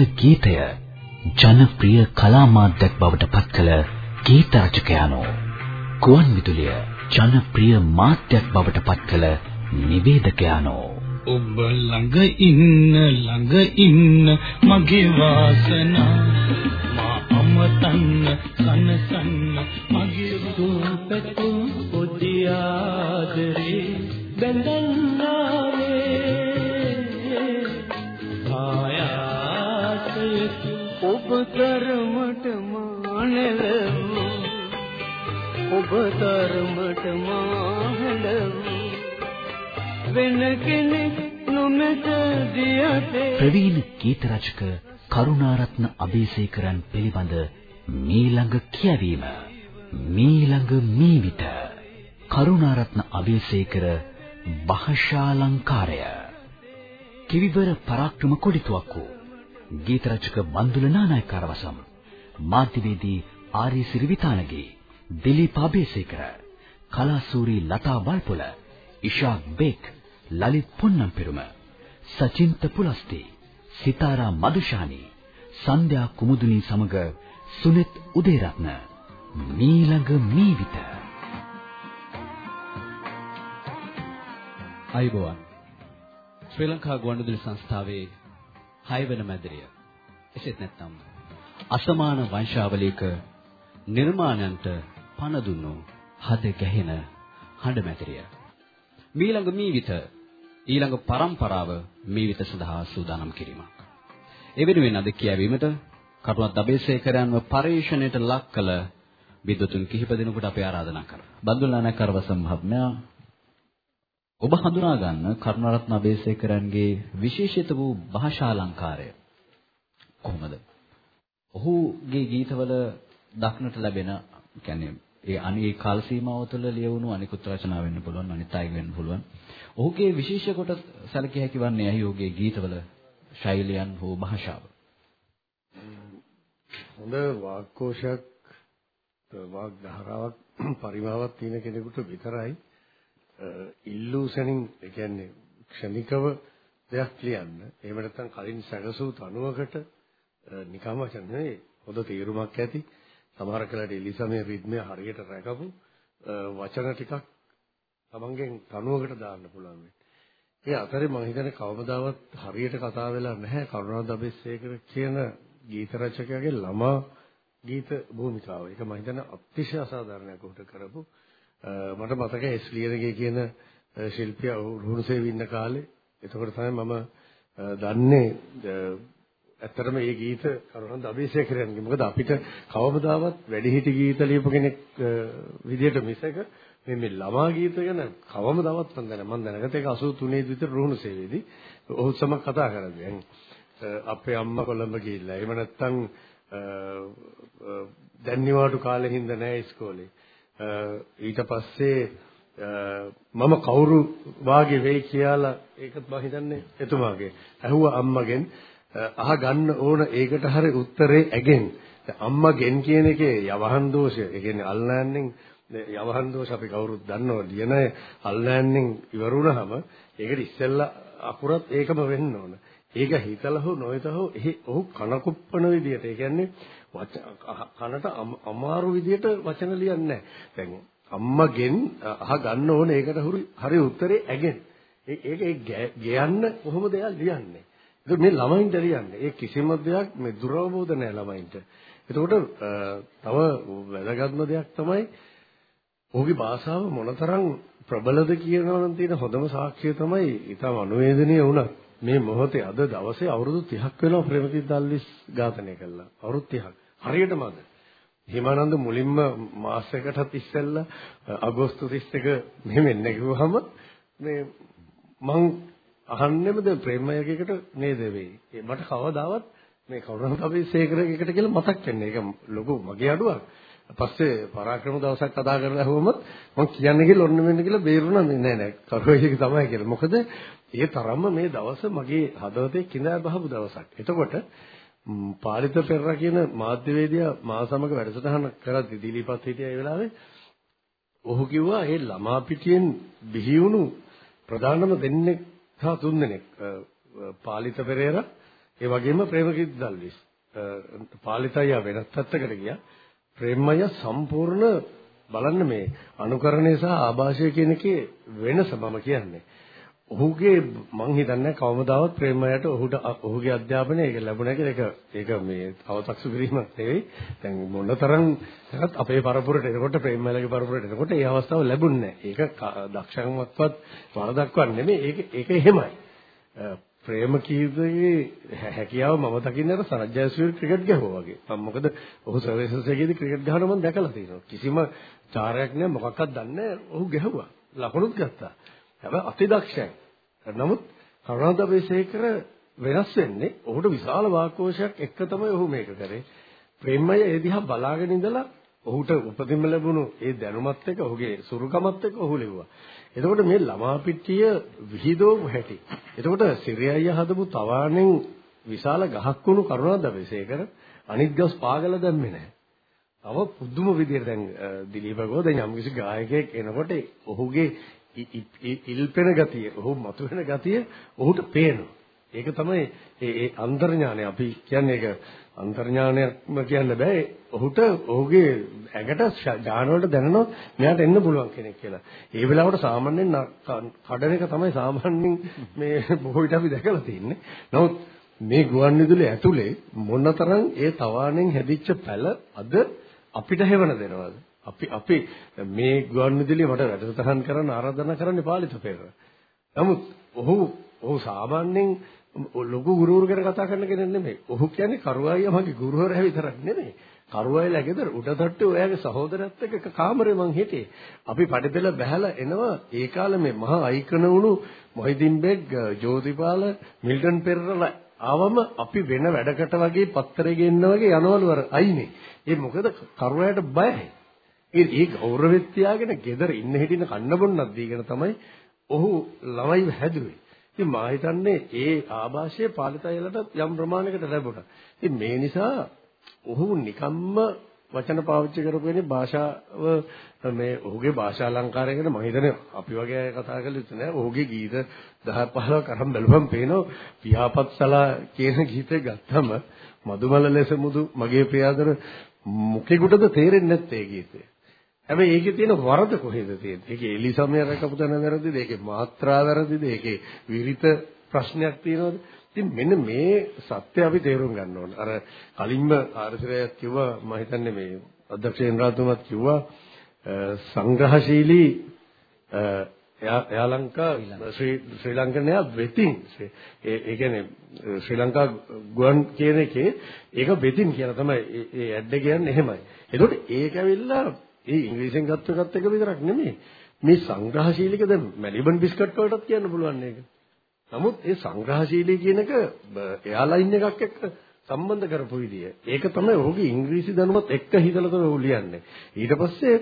සිංහල ගීතය? ජනප්‍රිය කලා මාධ්‍යයක් බවට පත් කළ ගීත රචකයානෝ. ගුවන් විදුලිය ජනප්‍රිය මාධ්‍යයක් බවට පත් කළ නිවේදකයානෝ. ඔබ ළඟ ඉන්න ළඟ ඉන්න මගේ වාසනා. මා අමතන්න සනසන්න ඔබ තරමට මානලවෝ ඔබ තරමට මාහලවෝ වෙන කෙනෙක් නොමැත දියතේ. ප්‍රවීණ ගීත රචක කරුණාරත්න අබේසේකරන් පිළිබඳ මීළඟ කියවීම. මීළඟ මීවිත. කරුණාරත්න අබේසේකර භාෂාලංකාරය. කිවිවර පරාක්‍රම කොඩිතුවක්කු ගීත රචක බන්දුල නානායකාරවසම් මාධ්‍යවේදී ආරී සිරිවිතානගේ දිලීප අබේසේකර කලාසූරි ලතා වල්පොල ඉෂාක් බේක් ලලිත් පොන්නම්පෙරුම සචින්ත පුලස්ති සිතාරා මදුෂානි සන්ධ්‍යා කුමුදුනි සමග සුනිත් උදේරත්න මීළඟ මීවිත. අයිබෝවන් ශ්‍රී ලංකා ගුවන්විදුලි සංස්ථාවේ 6 වෙනි මැදිරිය එසේත් නැත්නම් අසමාන වංශාවලියක නිර්මාණයන්ට පණ දුන්නු හද ගැහෙන හඬ මැදිරිය මීළඟ මීවිත ඊළඟ પરම්පරාව මීවිත සඳහා සූදානම් කිරීමක්. ඒ වෙනුවෙන් අද කියවීමට කටුවත් දබේසේකරයන්ව පරිශ්‍රණයට ලක් කළ විද්වතුන් කිහිප දෙනෙකුට අපි ආරාධනා කරා. බන්දුලාන කරවසම් මහත්මයා ඔබ හඳුනා ගන්න කරුණාරත්න අබේසේකරන්ගේ විශේෂිත වූ භාෂා අලංකාරය කොහොමද? ඔහුගේ ගීතවල දක්නට ලැබෙන කියන්නේ ඒ අනේ කාල සීමාව තුළ ලියවුණු අනිකුත් රචනා වෙන්න පුළුවන් අනිත් අය වෙන්න පුළුවන්. ඔහුගේ විශේෂ කොට සැලකිය හැකි වන්නේ ඇයි ඔහුගේ ගීතවල ශෛලියන් හෝ භාෂාව. හොඳ වාක්කෝෂයක් වාග් ධාරාවක් පරිමාවක් තියෙන කෙනෙකුට විතරයි ඉල්ලූෂනින් ඒ කියන්නේ ක්ෂණිකව දෙයක් ලියන්න. එහෙම නැත්නම් කලින් සැකසූ තනුවකට නිකම්ම වචන නෙවෙයි හොඳ තීරුමක් ඇති සමහර කලට එලිසමේ රිද්මය හරියට රැකපු වචන ටිකක් තමන්ගෙන් තනුවකට දාන්න පුළුවන් වෙන්නේ. ඒ අතරේ මම හිතන්නේ කවමදාවත් හරියට කතා වෙලා නැහැ කරුණා දබෙස්සේකර කියන ගීත රචකයාගේ ළමා ගීත භූමිකාව. ඒක මම හිතන්නේ අතිශය අසාධාරණයක් උට කරපු මට මතකයි එස් ලියනගේ කියන ශිල්පියා රුහුණුසේ ඉන්න කාලේ එතකොට තමයි මම දන්නේ ඇත්තටම මේ ගීත කරුණන් දබේසය කරන්නේ. මොකද අපිට කවමදාවත් වැඩිහිටි ගීත ලියපු කෙනෙක් විදියට මිසක මේ මේ ළමා ගීත ගැන කවමදාවත් මම දැන මම දැනගත ඒක 83 විතර රුහුණු සේවේදී ඔහු සමග කතා කරන්නේ. අපේ අම්මා කොළඹ ගිහිල්ලා. එහෙම නැත්නම් දැන්නිවාඩු කාලේ හින්දා නෑ ඉස්කෝලේ. ඊට පස්සේ මම කවුරු වාගේ වෙයි කියලා ඒකත් මම හිතන්නේ එතුමාගේ. ඇහුවා අම්මගෙන් අහ ගන්න ඕන ඒකට හරි උත්තරේ ඇගෙන්. අම්මගෙන් කියන එකේ යවහන් දෝෂය. ඒ කියන්නේ අල්ලෑන්නෙන් යවහන් දෝෂ අපි කවුරුත් දන්නවා. ලියන අල්ලෑන්නෙන් ඉවරුනහම ඒකට ඉස්සෙල්ලා අකුරත් ඒකම වෙන්න ඕන. ඒක හිතලා හෝ නොහිතලා හෝ එහි ඔහු කනකුප්පන විදියට. ඒ කියන්නේ කනට අමාරු විදියට වචන ලියන්නේ දැන් අම්මගෙන් අහ ගන්න ඕනේ ඒකට හරි උත්තරේ ඇගෙන්. ඒක ඒක ගයන්න කොහොමද එයා ලියන්නේ? ඒක මේ ළමයින්ට ලියන්නේ. ඒ කිසිම දෙයක් මේ දුරවබෝධ නැහැ ළමයින්ට. එතකොට තව වැදගත්ම දෙයක් තමයි ඔහුගේ භාෂාව මොනතරම් ප්‍රබලද කියනවා නම් තියෙන හොඳම සාක්ෂිය තමයි ඊටම අනුවේදනීය වුණත් මේ මොහොතේ අද දවසේ අවුරුදු 30ක් වෙනවා ප්‍රේමතිත් දල්විස් ඝාතනය කළා. අවුරුදු 30ක්. හරියටම අද. හිමානන්ද මුලින්ම මාසයකටත් ඉස්සෙල්ලා අගෝස්තු 31 මෙහෙම එන්නේ කිව්වහම මේ මං අහන්නෙමද ප්‍රේමයකයකට නේද වෙයි. මට කවදාවත් මේ කවුරුහත් අපි සේකරයකට කියලා මතක් වෙන්නේ. ඒක ලොකු මගේ අඩුවක්. පස්සේ පරාක්‍රම දවසක් කතා කරලා ඇහුවම මම කියන්නේ කියලා ඔන්න මෙන්න කියලා බේරුණා නෑ නෑ කරුවේක තමයි කියලා. මොකද ඒ තරම්ම මේ දවස මගේ හදවතේ කිඳා බහපු දවසක්. එතකොට පාලිත පෙරර කියන මාධ්‍යවේදියා මා සමග වැඩසටහන කරද්දී දිලීපත් හිටියා ඒ වෙලාවේ ඔහු කිව්වා ඒ ළමා පිටියෙන් බිහි වුණු ප්‍රධානම දෙන්නෙක් සහ තුන් දෙනෙක් පාලිත පෙරේරා ඒ වගේම ප්‍රේමකීර්ති දල්විස් පාලිතය වෙනත් පැත්තකට ගියා. ප්‍රේමය සම්පූර්ණ බලන්න මේ අනුකරණය සහ ආభాෂය කියන එකේ වෙනස මම කියන්නේ. ඔහුගේ මං හිතන්නේ කවමදාවත් ප්‍රේමයට ඔහුට ඔහුගේ අධ්‍යාපනය ඒක ලැබුණා කියලා ඒක ඒක මේ අවතක්සු කිරීමක් නෙවෙයි. දැන් මොනතරම් අපේ පරපුරට එනකොට ප්‍රේමලගේ පරපුරට එනකොට ඒ අවස්ථාව ලැබුණේ නැහැ. ඒක දක්ෂකමක්වත් වරදක්වත් නෙමෙයි. ඒක ඒක එහෙමයි. ප්‍රේම කීර්තිගේ හැකියාව මම දකින්නේ අර සරත් ජයසූරිය ක්‍රිකට් ගැහුවා වගේ. මම මොකද ඔහු සර්විසස් එකේදී ක්‍රිකට් ගහන මම දැකලා තියෙනවා. කිසිම චාරයක් නෑ මොකක්වත් දන්නේ නෑ. ඔහු ගැහුවා. ලකුණුත් ගත්තා. හැබැයි අතිදක්ෂයි. නමුත් කරුණාදබේසේකර වෙනස් වෙන්නේ ඔහුට විශාල වාක්කෝෂයක් එක්ක තමයි ඔහු මේක කරේ. ප්‍රේමය ඒ දිහා බලාගෙන ඉඳලා ඔහුට උපදින්ම ලැබුණු ඒ දැනුමත් එක්ක ඔහුගේ සුරුකමත් එක්ක ඔහු ලිව්වා. එතකොට මේ ළමා පිටිය විහිදවපු හැටි. එතකොට සිරියය හදපු තවාණෙන් විශාල ගහක් වුණු කරුණාදබේසේකර අනිත් ගස් පාගල දැම්මේ නැහැ. තව පුදුම විදියට දැන් දිලීපගෝ දැන් යම්කිසි ගායකයෙක් එනකොට ඔහුගේ ඉල්පෙන ගතිය, ඔහු මතුවෙන ගතිය ඔහුට පේනවා. ඒක තමයි ඒ ඒ අන්තර්ඥානය අපි කියන්නේ ඒක අන්තර්ඥානයක්ම කියන්න බෑ. ඔහුට ඔහුගේ ඇඟට ඥාන වලට දැනෙනවා මෙයාට එන්න පුළුවන් කෙනෙක් කියලා. ඒ වෙලාවට සාමාන්‍යයෙන් කඩන එක තමයි සාමාන්‍යයෙන් මේ බොහෝ විට අපි දැකලා තියෙන්නේ. නමුත් මේ ගුවන් විදුලි ඇතුලේ මොනතරම් ඒ තවාණෙන් හැදිච්ච පැල අද අපිට හැවන දෙනවද? අපි අපි මේ ගුවන් විදුලිය මට වැඩසටහන් කරන්න ආරාධනා කරන්නේ පාලිත පෙරර. නමුත් ඔහු ඔහු සාමාන්‍යයෙන් ලොකු ගුරුවරු ගැන කතා කරන කෙනෙක් නෙමෙයි. ඔහු කියන්නේ කරුවායියා මගේ ගුරුවරයා විතරක් නෙමෙයි. කරුවායිලා ගෙදර උඩතට්ටේ ඔයාගේ සහෝදරයත් එක්ක එක කාමරේ මං හිටියේ. අපි පඩිපෙළ බැහැලා එනවා ඒ කාලේ මේ මහා අයිකන වුණු මොහිදින් බෙග්, ජෝතිපාල, මිල්ටන් පෙරරලා ආවම අපි වෙන වැඩකට වගේ පත්තරේ ගෙන්න වගේ යනවලු අර අයිනේ. ඒ මොකද කරුවායට බයයි. ඒ ඒ ගෞරවෙත් තියාගෙන ගෙදර ඉන්න හිටින කන්න බොන්නක් දීගෙන තමයි ඔහු ළමයි හැදුවේ. ඉතින් මා හිතන්නේ ඒ ආభాෂය පාලිතයලට යම් ප්‍රමාණයකට ලැබුණා. ඉතින් මේ නිසා ඔහු නිකම්ම වචන පාවිච්චි කරපු වෙන්නේ භාෂාව මේ ඔහුගේ භාෂා අලංකාරය ගැන මම හිතන්නේ අපි වගේ අය කතා කරලා ඉතින් නෑ ඔහුගේ ගීත 10 15 කරන් බැලුවම පේනවා පියාපත්සලා කියන ගීතේ ගත්තම මදුමල ලෙස මුදු මගේ ප්‍රියාදර මුකෙකුටද තේරෙන්නේ නැත්තේ ගීතේ හැබැයි ඒකේ තියෙන වරද කොහෙද තියෙන්නේ? ඒකේ එලිසමය රකපු තැන වැරදිද? ඒකේ මාත්‍රා වැරදිද? ඒකේ විරිත ප්‍රශ්නයක් තියෙනවද? ඉතින් මෙන්න මේ සත්‍ය අපි තේරුම් ගන්න ඕන. අර කලින්ම ආරසිරයත් කිව්වා මම හිතන්නේ මේ අධ්‍යක්ෂ ඉන්ද්‍රාතුමත් කිව්වා සංග්‍රහශීලී එයා ලංකා ශ්‍රී ශ්‍රී ලංකනයා වෙතින් ඒ ඒ කියන්නේ ශ්‍රී ලංකා ගුවන් කියන එකේ ඒක වෙතින් කියලා තමයි ඒ ඇඩ් එක කියන්නේ එහෙමයි. ඒකට ඒක ඇවිල්ලා ඒ ඉංග්‍රීසියෙන් ගත්ත එකත් එක විතරක් නෙමෙයි. මේ සංග්‍රහශීලීක දැන් මැලිබන් බිස්කට් වලටත් කියන්න පුළුවන් මේක. නමුත් ඒ සංග්‍රහශීලී කියන එක එයාලයින් එකක් එක්ක සම්බන්ධ කරපු විදිය. ඒක තමයි ඔහුගේ ඉංග්‍රීසි දැනුමත් එක්ක හිතලා තමයි ඔහු ලියන්නේ. ඊට පස්සේ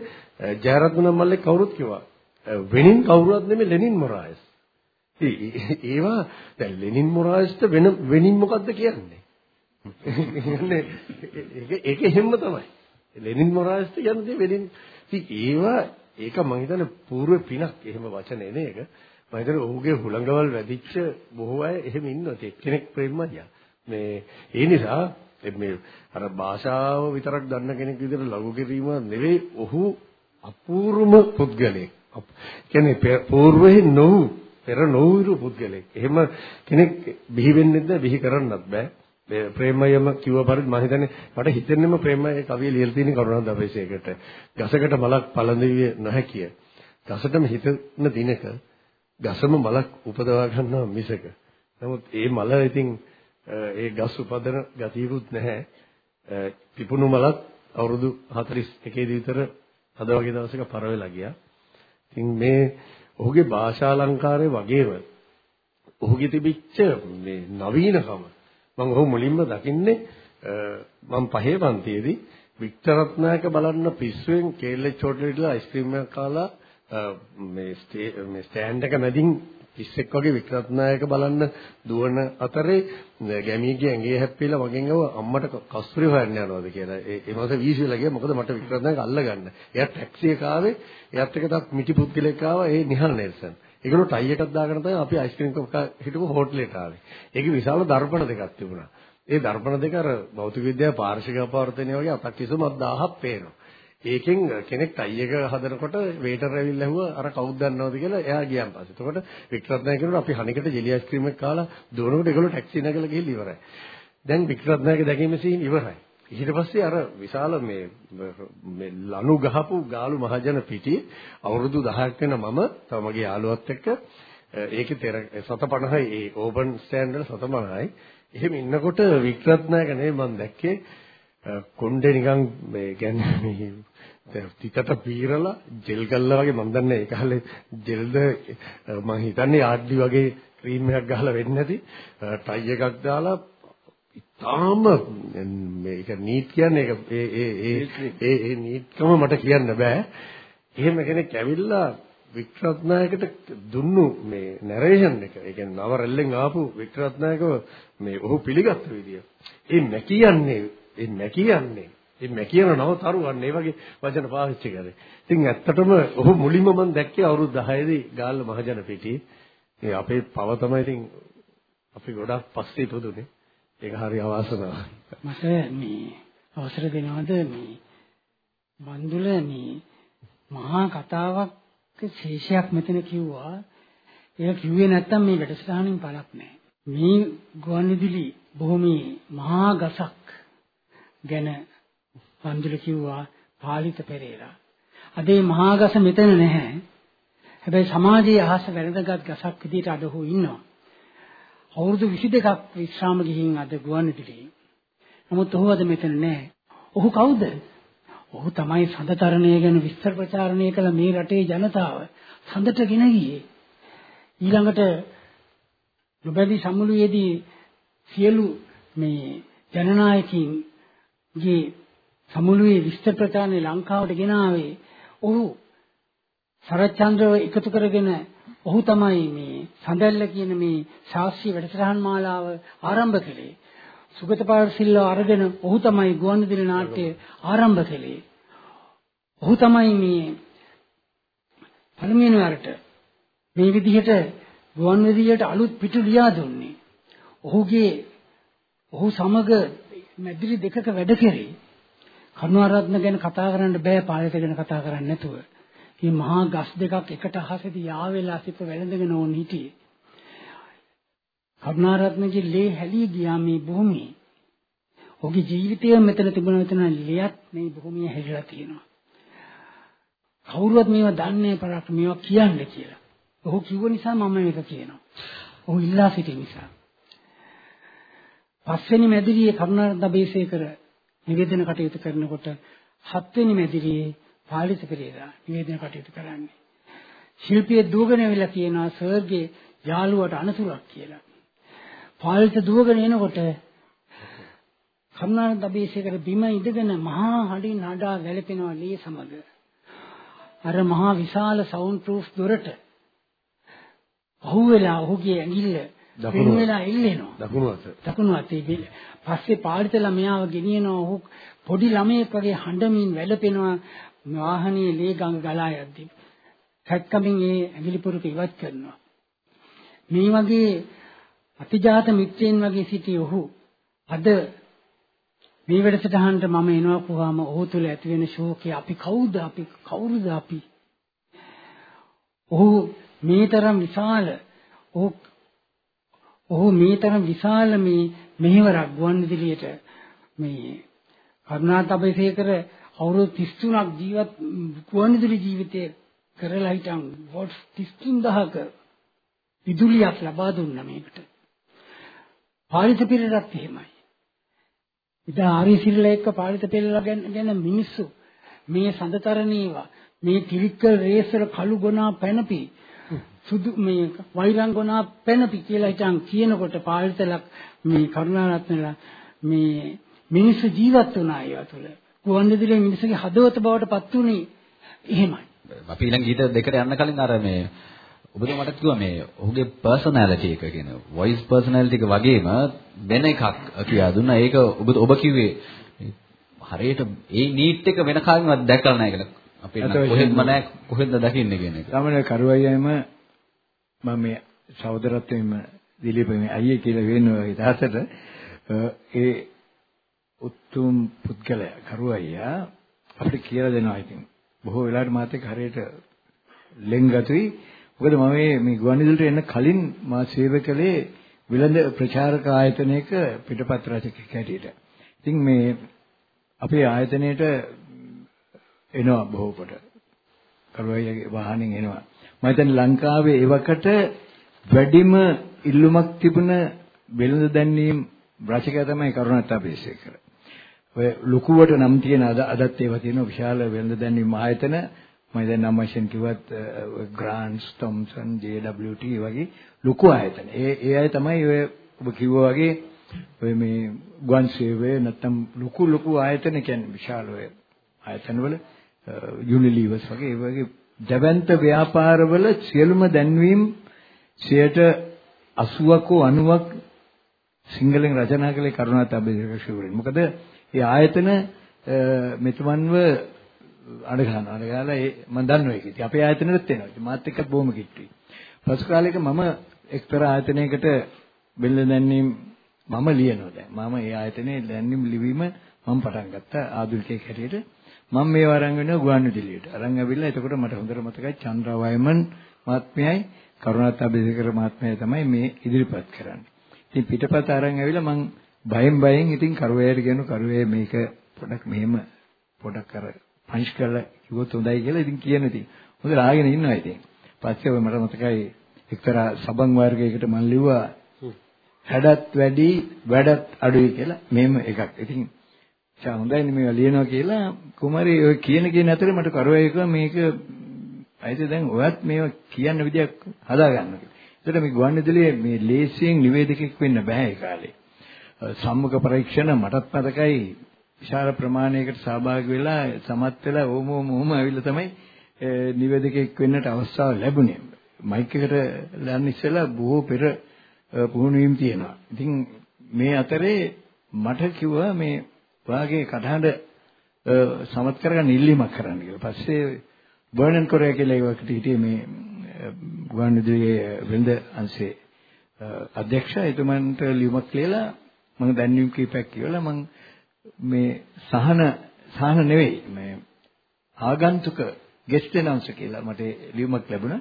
ජයරත්න මල්ලේ කවුරුත් කිව්වා වෙනින් කවුරුවත් නෙමෙයි ලෙනින් මොරායස්. ඒවා දැන් ලෙනින් මොරායස්ට වෙන වෙනින් මොකද්ද කියන්නේ? ඒක ඒක එහෙම තමයි. ලෙනින් මොරාල්ස්ට යන දේ වෙලින් ඉතින් ඒවා ඒක මම හිතන්නේ పూర్ව පිනක් එහෙම වචනේ නේ ඒක මම හිතන්නේ ඔහුගේ හුළඟවල් වැඩිච්ච බොහෝ අය එහෙම ඉන්නවා කෙනෙක් ප්‍රේමමදියා මේ ඒ නිසා මේ අර භාෂාව විතරක් දන්න කෙනෙක් විදිහට ලඝු කිරීම නෙවෙයි ඔහු අපූර්වම පුද්ගලෙක්. කියන්නේ పూర్වෙහි නොවු පෙර නොවුරු පුද්ගලෙක්. එහෙම කෙනෙක් බිහි වෙන්නෙත් බිහි කරන්නත් බෑ. ප්‍රේමයම කිව්ව පරිදි මම හිතන්නේ මට හිතෙන්නෙම ප්‍රේමය කවිය ලියලා තියෙන කරුණා දවසේකට. ගසකට මලක් පළඳිවිය නොහැකිය. ගසටම හිතන දිනක ගසම මලක් උපදවා ගන්නවා මිසක. නමුත් ඒ මල ඉතින් ඒ ගස් උපදන ගතියකුත් නැහැ. පිපුණු මලක් අවුරුදු 41 දී විතර අද වගේ දවසක පර වෙලා ගියා. ඉතින් මේ ඔහුගේ භාෂා අලංකාරය වගේම ඔහුගේ තිබිච්ච මේ නවීනකම මම ඔහු මුලින්ම දකින්නේ මම පහේ පන්තියේදී වික්ටර් රත්නායක බලන්න පිස්සුවෙන් කේල්ලේ චොක්ලේට්ලා අයිස්ක්‍රීම් එකක් කාලා මේ මේ ස්ටෑන්ඩ් එක මැදින් පිස්සෙක් වගේ වික්ටර් රත්නායක බලන්න දුවන අතරේ ගැමියගේ ඇඟේ හැප්පිලා මගෙන් අහුව අම්මට කස්තුරි හොයන්න යනවාද කියලා. ඒ ඒ මාසේ වීසිලා ගියා මොකද මට වික්ටර් රත්නායක අල්ල ගන්න. එයා ටැක්සි එක ආවේ එයාත් එක්ක තවත් මිටි පුද්ගලෙක් ආවා ඒ නිහල් නෙල්සන්. ඒගොල්ලෝ ටයි එකක් දාගෙන තමයි අපි අයිස්ක්‍රීම් කප්පා හිටපු හෝටලෙට ආවේ. ඒකේ විශාල දර්පණ දෙකක් තිබුණා. ඒ දර්පණ දෙක අර භෞතික විද්‍යාව පාර්ශ්වික අපවර්තනය වගේ අතක් කිසුමක් 1000ක් පේනවා. ඒකෙන් කෙනෙක් ටයි එක හදනකොට වේටර් ඇවිල්ලා ඇහුවා අර කවුද දන්නවද කියලා එයා ගියන් පස්සේ. එතකොට වික්‍රත්නාය කියනවා අපි හනිකට ජෙලි අයිස්ක්‍රීම් එකක් කාලා දුවනකොට ඒගොල්ලෝ ටැක්සි නැගලා ගිහින් ඉවරයි. දැන් වික්‍රත්නායගේ දැකීම සීන් ඉවරයි. ඊට පස්සේ අර විශාල මේ මේ ලනු ගහපු ගාලු මහජන පිටි අවුරුදු 10ක් වෙන මම තව මගේ යාළුවත් එක්ක ඒකේ තෙර 750යි ඒ ඕපන් ස්ටෑන්ඩ් වල 750යි එහෙම ඉන්නකොට වික්‍රත්නායක නේ මම දැක්කේ කොණ්ඩේ නිකන් මේ කියන්නේ මේ තිතට පීරලා ජෙල් ගල්ලා වගේ මම දන්නේ ඒ කාලේ ජෙල්ද මම හිතන්නේ ආඩ්ඩි වගේ ක්‍රීම් එකක් ගහලා වෙන්නේ නැති ටයි එකක් දාලා ඉතාලම මේක නීට් කියන්නේ ඒක ඒ ඒ ඒ ඒ ඒ නීට්කම මට කියන්න බෑ. එහෙම කෙනෙක් ඇවිල්ලා වික්‍රත්නායකට දුන්නු මේ නැරේෂන් එක. ඒ කියන්නේ නව රෙල්ලෙන් ආපු වික්‍රත්නායකව මේ ඔහු පිළිගත්ත විදිය. ඒ මැකියන්නේ ඒ මැකියන්නේ ඒ මැකියන නව තරුවන් මේ වගේ වචන පාවිච්චි කරේ. ඉතින් ඇත්තටම ඔහු මුලින්ම මම දැක්කේ අවුරුදු 10 දී ගාල්ල මහජන පිටියේ. ඒ අපේ පව තමයි ඉතින් අපි ගොඩක් පස්සේ ඉපදුනේ. ඒක හරි අවාසනාවක්. මට මේ අවසර දෙනවද මේ බන්දුල මේ මහා කතාවක් ශේෂයක් මෙතන කිව්වා. ඒක කිව්වේ නැත්තම් මේ වැඩසටහනින් පළක් නැහැ. මේ ගුවන්විදුලි භූමියේ මහා ගසක් ගැන බන්දුල කිව්වා පාලිත පෙරේරා. අද මේ මහා ගස මෙතන නැහැ. හැබැයි සමාජයේ අහස වැළඳගත් ගසක් විදිහට අද හො ඉන්නවා. අවුරුදු 22ක් විශ්‍රාම ගිහින් අද ගුවන්විදුලියේ. නමුත් ඔහු අද මෙතන නැහැ. ඔහු කවුද? ඔහු තමයි සඳතරණය ගැන විස්තර ප්‍රචාරණය කළ මේ රටේ ජනතාව සඳට ගෙන ගියේ. ඊළඟට නොබැදි සමුළුවේදී සියලු මේ ජනනායකින්ගේ සමුළුවේ විස්තර ප්‍රචාරණය ලංකාවට ගෙනාවේ ඔහු සරච්චන්ද්‍රව එකතු කරගෙන ඔහු තමයි මේ සඳැල්ල කියන මේ ශාස්ත්‍රීය වැඩසටහන් මාලාව ආරම්භ කළේ. සුගතපාල සිල්වා අරගෙන ඔහු තමයි ගුවන්විදුලි නාට්‍ය ආරම්භ කළේ. ඔහු තමයි මේ පළමුවෙනි වරට මේ විදිහට ගුවන්විදුලියට අලුත් පිටු ලියා දුන්නේ. ඔහුගේ ඔහු සමග මැදිරි දෙකක වැඩ කරේ. කරුණාරත්න ගැන කතා කරන්න බෑ පාලිත ගැන කතා කරන්නේ නැතුව. මේ මහා ගස් දෙකක් එකට අහසේදී යාවෙලා සිප වැළඳගෙන ඕන හිටියේ. කරුණාරත්නගේ ලේ හැලී ගියා මේ භූමියේ. ඔහුගේ ජීවිතය මෙතන තිබුණ මෙතන ලෙයත් මේ භූමිය හැදිලා තියෙනවා. කවුරුවත් මේවා දන්නේ පරක් මේවා කියන්නේ කියලා. ඔහු කිව්ව නිසා මම මේක කියනවා. ඔහු ඉල්ලා සිටි නිසා. පස්වෙනි මැදිරියේ කරුණාරත්න බේසේකර නිවේදන කටයුතු කරනකොට හත්වෙනි මැදිරියේ පාලිත පෙරේරා නිවේදන කටයුතු කරන්නේ. ශිල්පියෙ දුවගෙන ඇවිල්ලා කියනවා සර්ගේ යාළුවට අනතුරක් කියලා. පාලිත දුවගෙන එනකොට කරුණානන්ද අබේසේකර බිම ඉඳගෙන මහා හඬින් නඩා වැළපෙනවා ලී සමග. අර මහා විශාල සවුන්ඩ් ප්‍රූෆ් දොරට අහුවෙලා ඔහුගේ ඇඟිල්ල දකුණු වෙලා ඉල්ලෙනවා. දකුණු අත. දකුණු අතේ පස්සේ පාලිත ළමයාව ගෙනියනවා ඔහු පොඩි ළමයෙක් වගේ හඬමින් වැළපෙනවා වාහනේ ලේ ගඟ ගලා යද්දී හැක්කමින් ඒ ඇඟිලි පුරුක ඉවත් කරනවා. මේ වගේ අතිජාත මිත්‍රයන් වගේ සිටි ඔහු අද මේ වැඩසටහනට මම එනවා පුවාම ඔහු තුල ඇති වෙන ශෝකය අපි කවුද අපි කවුරුද අපි ඔහු මේ තරම් විශාල ඔහු ඔහු මේ තරම් විශාල මේ මෙහෙවරක් ගුවන්විදුලියට මේ කරුණාතපේසේකර අවුරුදු 33ක් ජීවත් ගුවන්විදුලි ජීවිතය කරලා හිටන් වොට් 33000ක විදුලියක් ලබා දුන්නා මේකට. පාලිත පෙරේරත් එහෙමයි. ඉතින් ආරි සිරිලා එක්ක පාලිත පෙරේරා ගැන මිනිස්සු මේ සඳතරණීවා මේ ටිරිකල් රේස් වල කළු ගොනා පැනපි සුදු මේ වෛරං ගොනා පැනපි කියලා හිටන් කියනකොට පාලිතලක් මේ කරුණාරත්නලා මේ මිනිස්සු ජීවත් වුණා ඒවා තුළ. ගුවන්විදුලියේ මිනිස්සුගේ හදවත බවට පත් වුණේ එහෙමයි. අපි ඊළඟ ගීත දෙකට යන්න කලින් අර මේ ඔබතුමා මට කිව්වා මේ ඔහුගේ පර්සනැලිටි එක කියන වොයිස් පර්සනැලිටි එක වගේම වෙන එකක් කියලා දුන්නා. ඒක ඔබ ඔබ කිව්වේ හරියට ඒ නීට් එක වෙන කාගෙන්වත් දැකලා නැහැ කියලා. අපේ කොහෙත්ම නැහැ කොහෙන්ද දකින්නේ කියන එක. ළමනේ කරුවයියම මම මේ සහෝදරත්වයෙන්ම දිලීප මේ අයියේ කියලා වෙනවා ඉතහසට ඒ උතුම් පුද්ගලයා කරු අයියා අපිට කියලා දෙනවා ඉතින් බොහෝ වෙලාවට මාත් එක්ක හරියට ලෙන්ගතුයි මොකද මම මේ ගුවන්විදුලිට එන්න කලින් මා සේවය කළේ විලඳ ප්‍රචාරක ආයතනයක පිටපත් රචකයෙක් හැටියට. ඉතින් මේ අපේ ආයතනයේට එනවා බොහෝ කොට. කරුවයිගේ වාහනෙන් එනවා. මම හිතන්නේ ලංකාවේ එවකට වැඩිම ඉල්ලුමක් තිබුණ වෙළඳ දැන්වීම් රචකයා තමයි කරුණාත් අබේසේකර. ඔය ලොකුවට නම් තියෙන අද අදත් ඒවා තියෙන විශාල වෙළඳ දැන්වීම් ආයතන මම දැන් නම් වශයෙන් කිව්වත් ග්‍රාන්ඩ්ස් තොම්සන් JWT වගේ ලොකු ආයතන. ඒ ඒ අය තමයි ඔය ඔබ කිව්වා වගේ ඔය මේ ගුවන් සේවය නැත්තම් ලොකු ලොකු ආයතන කියන්නේ විශාල ඔය ආයතනවල යුනිලීවර්ස් වගේ ඒ වගේ දැවැන්ත ව්‍යාපාරවල සියලුම දැන්වීම් 80ක 90ක් සිංහලෙන් රචනා කළේ කරුණාත් අබේසේකර ශූරින්. මොකද ඒ ආයතන මෙතුමන්ව අඩ ගන්නවා. අඩ ගාලා ඒ මම දන්නවා ඒක. ඉතින් අපේ ආයතනෙත් එනවා. ඉතින් මාත් එක්කත් බොහොම කිට්ටුයි. පසු කාලයක මම එක්තරා ආයතනයකට බෙල්ල දැන්වීම මම ලියනවා දැන්. මම ඒ ආයතනයේ දැන්වීම ලිවීම මම පටන් ගත්තා ආදුනිකයෙක් හැටියට. මම මේව අරන් වෙනවා ගුවන්විදුලියට. අරන් ඇවිල්ලා එතකොට මට හොඳට මතකයි චන්ද්‍රා වයමන් මහත්මයයි කරුණාත් අබේසේකර මහත්මයයි තමයි මේ ඉදිරිපත් කරන්නේ. ඉතින් පිටපත අරන් ඇවිල්ලා මං බයෙන් බයෙන් ඉතින් කරුවැයට කියන කරුවේ මේක පොඩක් මෙහෙම පොඩක් අර පංච් කරලා කිව්වොත් හොඳයි කියලා ඉතින් කියන ඉතින්. හොඳට ආගෙන ඉන්නවා ඉතින්. පස්සේ ඔය මට මතකයි එක්තරා සබන් වර්ගයකට මම ලිව්වා හැඩත් වැඩි වැඩත් අඩුයි කියලා මෙහෙම එකක්. ඉතින් චා හොඳයිනේ මේවා ලියනවා කියලා කුමාරි ඔය කියන කියන අතරේ මට කරවයි කිව්වා මේක අයිති දැන් ඔයත් මේවා කියන්න විදියක් හදා ගන්න කියලා. ඒකට මේ ගුවන්විදුලියේ මේ ලේසියෙන් නිවේදකෙක් වෙන්න බෑ ඒ කාලේ. සම්මුඛ පරීක්ෂණ මටත් මතකයි විශාල ප්‍රමාණයකට සහභාගී වෙලා සමත් වෙලා ඕම ඕම ඕම ඇවිල්ලා තමයි නිවේදකෙක් වෙන්නට අවස්ථාව ලැබුණේ. මයික් එකට ලෑන් ඉස්සෙල්ලා බොහෝ පෙර පුහුණු වීම තියෙනවා. ඉතින් මේ අතරේ මට කිව්වා මේ ඔයාගේ කටහඬ සමත් කරගන්න ඉල්ලීමක් කරන්න කියලා. පස්සේ බර්නන් කොරියා කියලා ඒකට හිටියේ මේ ගුවන්විදුලියේ වෙළඳ අංශයේ අධ්‍යක්ෂ එතුමන්ට ලියුමක් ලියලා මම දැන්වීම් කීපයක් කියවලා මම මේ සහන සහන නෙවෙයි මේ ආගන්තුක ගෙස්ට් ඇනවුන්සර් කියලා මට ලියුමක් ලැබුණා.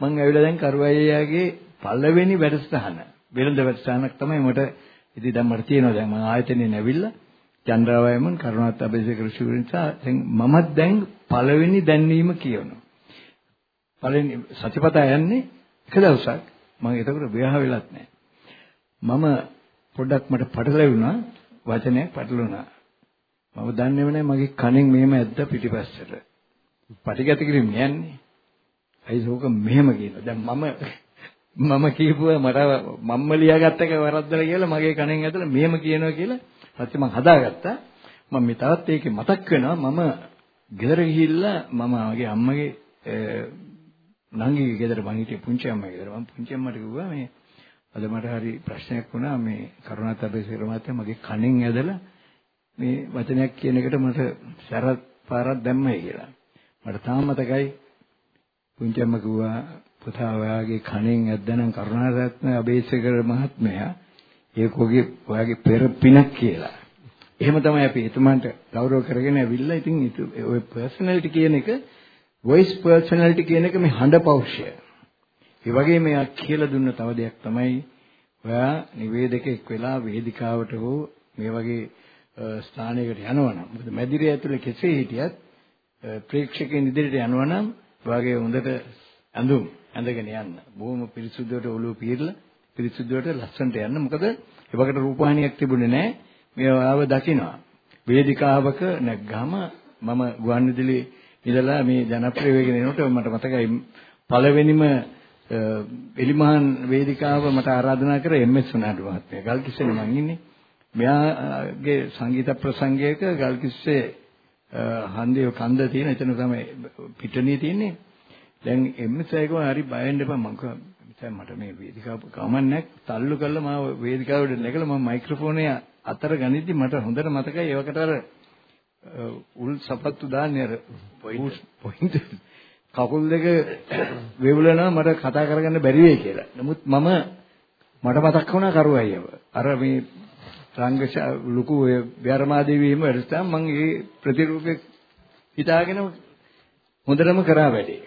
මම ඇවිල්ලා දැන් කරුවැයියාගේ පළවෙනි වැඩසටහන වෙළඳ වැඩසටහනක් තමයි මට ඉතින් දැන් මට තියෙනවා දැන් මම ආයතනයේ නැවිල්ලා චන්ද්‍රාවයමන් කරුණාත් අබේසේකර ශිවරින්සා දැන් මමත් දැන් පළවෙනි දැන්වීම කියවනවා. පළවෙනි සතිපතා යන්නේ එක දවසක් මම එතකොට විවාහ වෙලත් නැහැ. මම පොඩ්ඩක් මට පටලැවුණා වචනයක් පටලුණා. මම දන්නේම නැහැ මගේ කණෙන් මෙහෙම ඇද්ද පිටිපස්සට. පටිගත කිරීම යන්නේ. අයිසෝක මෙහෙම කියනවා. දැන් මම මම කියපුවා මට මම්ම ලියාගත්ත එක වරද්දලා කියලා මගේ කණෙන් ඇදලා මෙහෙම කියනවා කියලා පස්සේ මම හදාගත්තා. මම මේ තවත් ඒකේ මතක් වෙනවා මම ගෙදර ගිහිල්ලා මම මගේ අම්මගේ නංගිගේ ගෙදර මං හිටියේ පුංචි අම්මගේ ගෙදර. මම පුංචි අම්මට කිව්වා මේ අද මට හරි ප්‍රශ්නයක් වුණා මේ කරුණාත් අබේසේකර මහත්තයා මගේ කණෙන් ඇදලා මේ වචනයක් කියන එකට මට සරත් පාරක් දැම්මයි කියලා. මට තාම මතකයි පුංචි අම්මා කිව්වා පුතා ඔයාගේ කණෙන් ඇද්දනම් කරුණාරත්න අබේසේකර මහත්මයා ඒක ඔගේ ඔයාගේ පෙර පිනක් කියලා. එහෙම තමයි අපි එතුමන්ට ගෞරව කරගෙන ඇවිල්ලා ඉතින් ඔය පර්සනැලිටි කියන එක වොයිස් පර්සනැලිටි කියන එක මේ හඬ පෞෂ්‍ය. ඒ වගේම එයා කියලා දුන්න තව දෙයක් තමයි ඔයා නිවේදකෙක් වෙලා වේදිකාවට හෝ මේ වගේ ස්ථානයකට යනවනම් මොකද මැදිරිය ඇතුලේ කෙසේ හිටියත් ප්‍රේක්ෂකයන් ඉදිරියට යනවනම් ඔයාගේ හොඳට ඇඳුම් ඇඳගෙන යන්න. බොහොම පිරිසුදුවට ඔළුව පිරලා පිරිසුදුවට ලස්සනට යන්න. මොකද ඒවකට රූපවාහිනියක් තිබුණේ නැහැ. මේවාව දකිනවා. වේදිකාවක නැග්ගම මම ගුවන්විදුලි ඉඳලා මේ ජනප්‍රිය වෙගෙන එනකොට මට මතකයි පළවෙනිම එලිමහන් වේදිකාව මට ආරාධනා කර එම්.එස්. සුනාඩු මහත්මයා. ගල්කිස්සනේ මං ඉන්නේ. මෙයාගේ සංගීත ප්‍රසංගයක ගල්කිස්සේ හන්දිය කන්ද තියෙන එතන තමයි පිටණිය තියෙන්නේ. දැන් එම්.එස්. අයකව හරි බයෙන්න එපා මං කිව්වා මට මේ වේදිකාව කමන්නේ තල්ලු කරලා මාව වේදිකාවට නැගලා මම මයික්‍රොෆෝනේ අතර ගනිද්දි මට හොඳට මතකයි ඒවකට අර උල් සපත්තු දාන්නේ අර පොයින්ට් කකුල් දෙක වේවුලනවා මට කතා කරගන්න බැරි වෙයි කියලා. නමුත් මම මට මතක් වුණා කරුවයියව. අර මේ රංග ලুকু ඔය ව්‍යාරමාදේවි හිම වැඩසටහන් මම ඒ ප්‍රතිරූපේ හිතාගෙන හොඳටම කරා වැඩේ.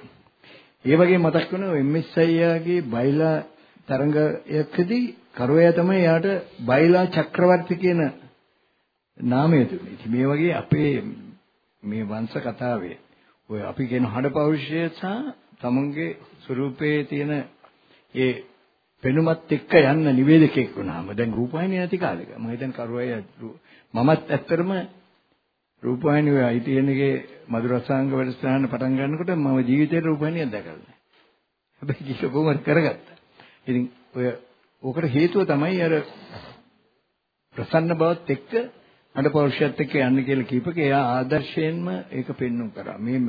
ඒ වගේ මතක් වෙනවා MS අයියාගේ බයිලා තරඟයකදී කරුවයා තමයි යාට බයිලා චක්‍රවර්ති කියන නාමය දුන්නේ. ඉතින් මේ වගේ අපේ මේ වංශ කතාවේ ඔය අපි කියන හඩ පෞරුෂය සහ තමුන්ගේ ස්වරූපයේ තියෙන ඒ පෙනුමත් එක්ක යන්න නිවේදකෙක් වුණාම දැන් රූපවාහිනිය නැති කාලෙක මම හිතන්නේ කරුවයි මමත් ඇත්තරම රූපවාහිනිය ඔය ITN එකේ මధుරසාංග වැඩසටහන පටන් ගන්නකොට මම ජීවිතේ රූපවාහිනියක් දැකලා නැහැ. හැබැයි ඒක කොහොමද කරගත්තා. ඉතින් ඔය ඕකට හේතුව තමයි අර ප්‍රසන්න බවත් එක්ක අඬ පෞරුෂයත් එක්ක යන්න කියලා කීපක එයා ආදර්ශයෙන්ම ඒක පෙන්වු කරා. මේ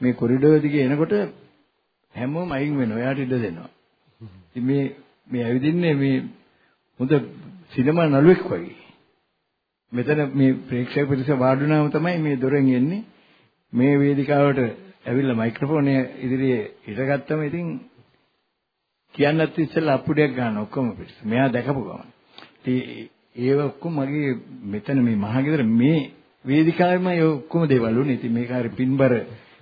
මේ කොරිඩෝර් දිගේ එනකොට හැමෝම අයින් වෙනවා. එයාට ඉඩ දෙනවා. ඉතින් මේ මේ ඇවිදින්නේ මේ හොඳ සිනමා නළුවෙක් වගේ. මෙතන මේ ප්‍රේක්ෂක පිරිස වාඩුණාම තමයි මේ දොරෙන් එන්නේ. මේ වේදිකාවට ඇවිල්ලා මයික්‍රොෆෝනය ඉදිරියේ හිටගත්තම ඉතින් කියන්නත් ඉස්සෙල්ලා අප්පුඩයක් ගන්න ඔක්කොම පිරිස. මෙයා දැකපු ගමන්. ඉතින් ඒව ඔක්කොම මගේ මෙතන මේ මහගෙදර මේ වේදිකාවෙම ඒ ඔක්කොම දේවල් උනේ. ඉතින් මේක හරි පින්බර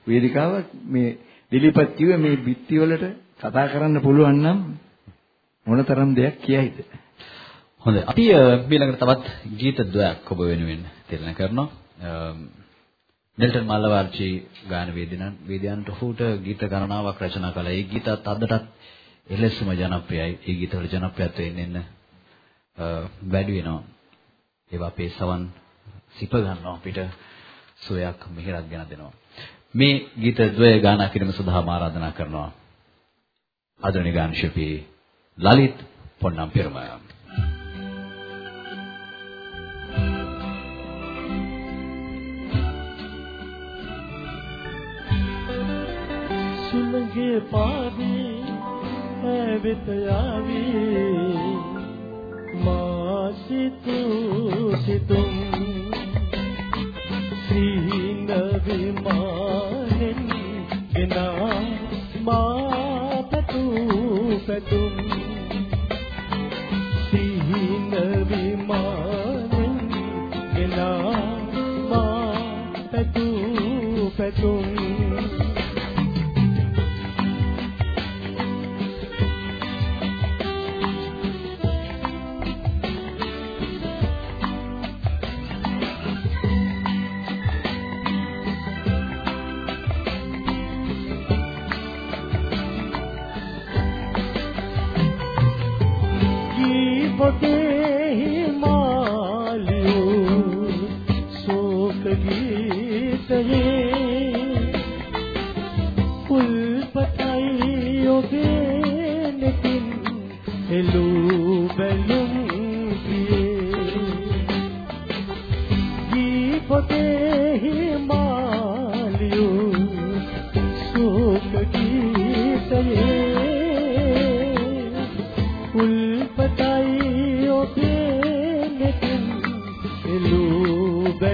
වේදිකාවක්. මේ දිලිපත් කිව්වේ මේ බිත්ති වලට කතා කරන්න පුළුවන් නම් මොනතරම් දෙයක් කියයිද? හොඳයි. අපි ඊළඟට තවත් ගීත ද්වයක් ඔබ වෙනුවෙන් තිරණ කරනවා. නෙල්ටන් මල්ලවර්චි ගාන වේදින වේදියානට ඔහුට ගීත ගණනාවක් රචනා කළා. ඒ ගීතත් අදටත් එලෙසම ජනප්‍රියයි. ඒ ගීතවල ජනප්‍රියත්වය එන්න එන්න වැඩි වෙනවා. ඒවා අපේ සවන් සිප ගන්නවා අපිට සෝයක් මෙහෙරක් ගෙන දෙනවා. මේ ගීත ද්වය ගායනා කිරීම සඳහා ආරාධනා කරනවා. ආදරණීය ගාන ශිල්පී ලලිත් පොන්නම් පෙරම. සුළඟේ පාදී ඇවිත යාවී මා සිතු සිතුම් සීන විමානෙන් එනා මා පැතු පැතුම් සීන විමානෙන් එනා මා පැතු පැතුම්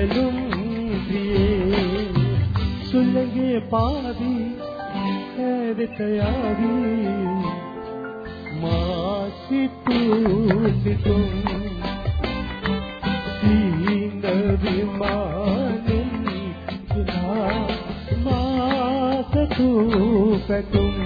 ඇලුම් දියේ සුළඟේ පාවී ඈදට යාවි මා සිතූ සිතුම් සීන විමානෙන් ගිනා මා සතු පැතුම්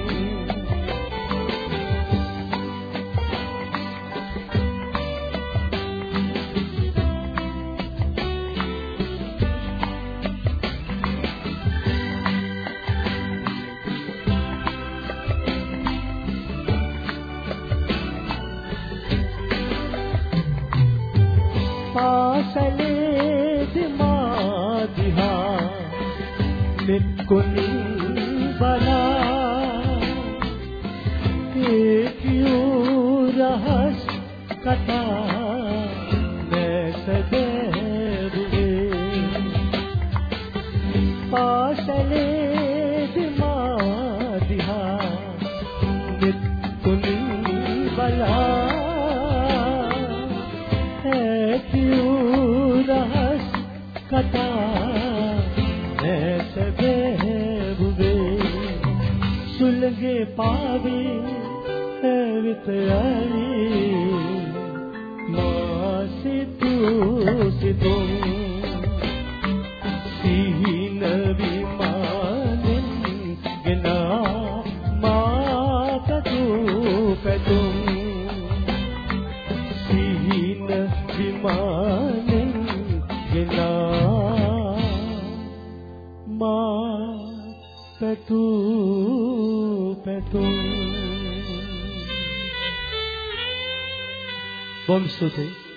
බොම් ස්තුතියි.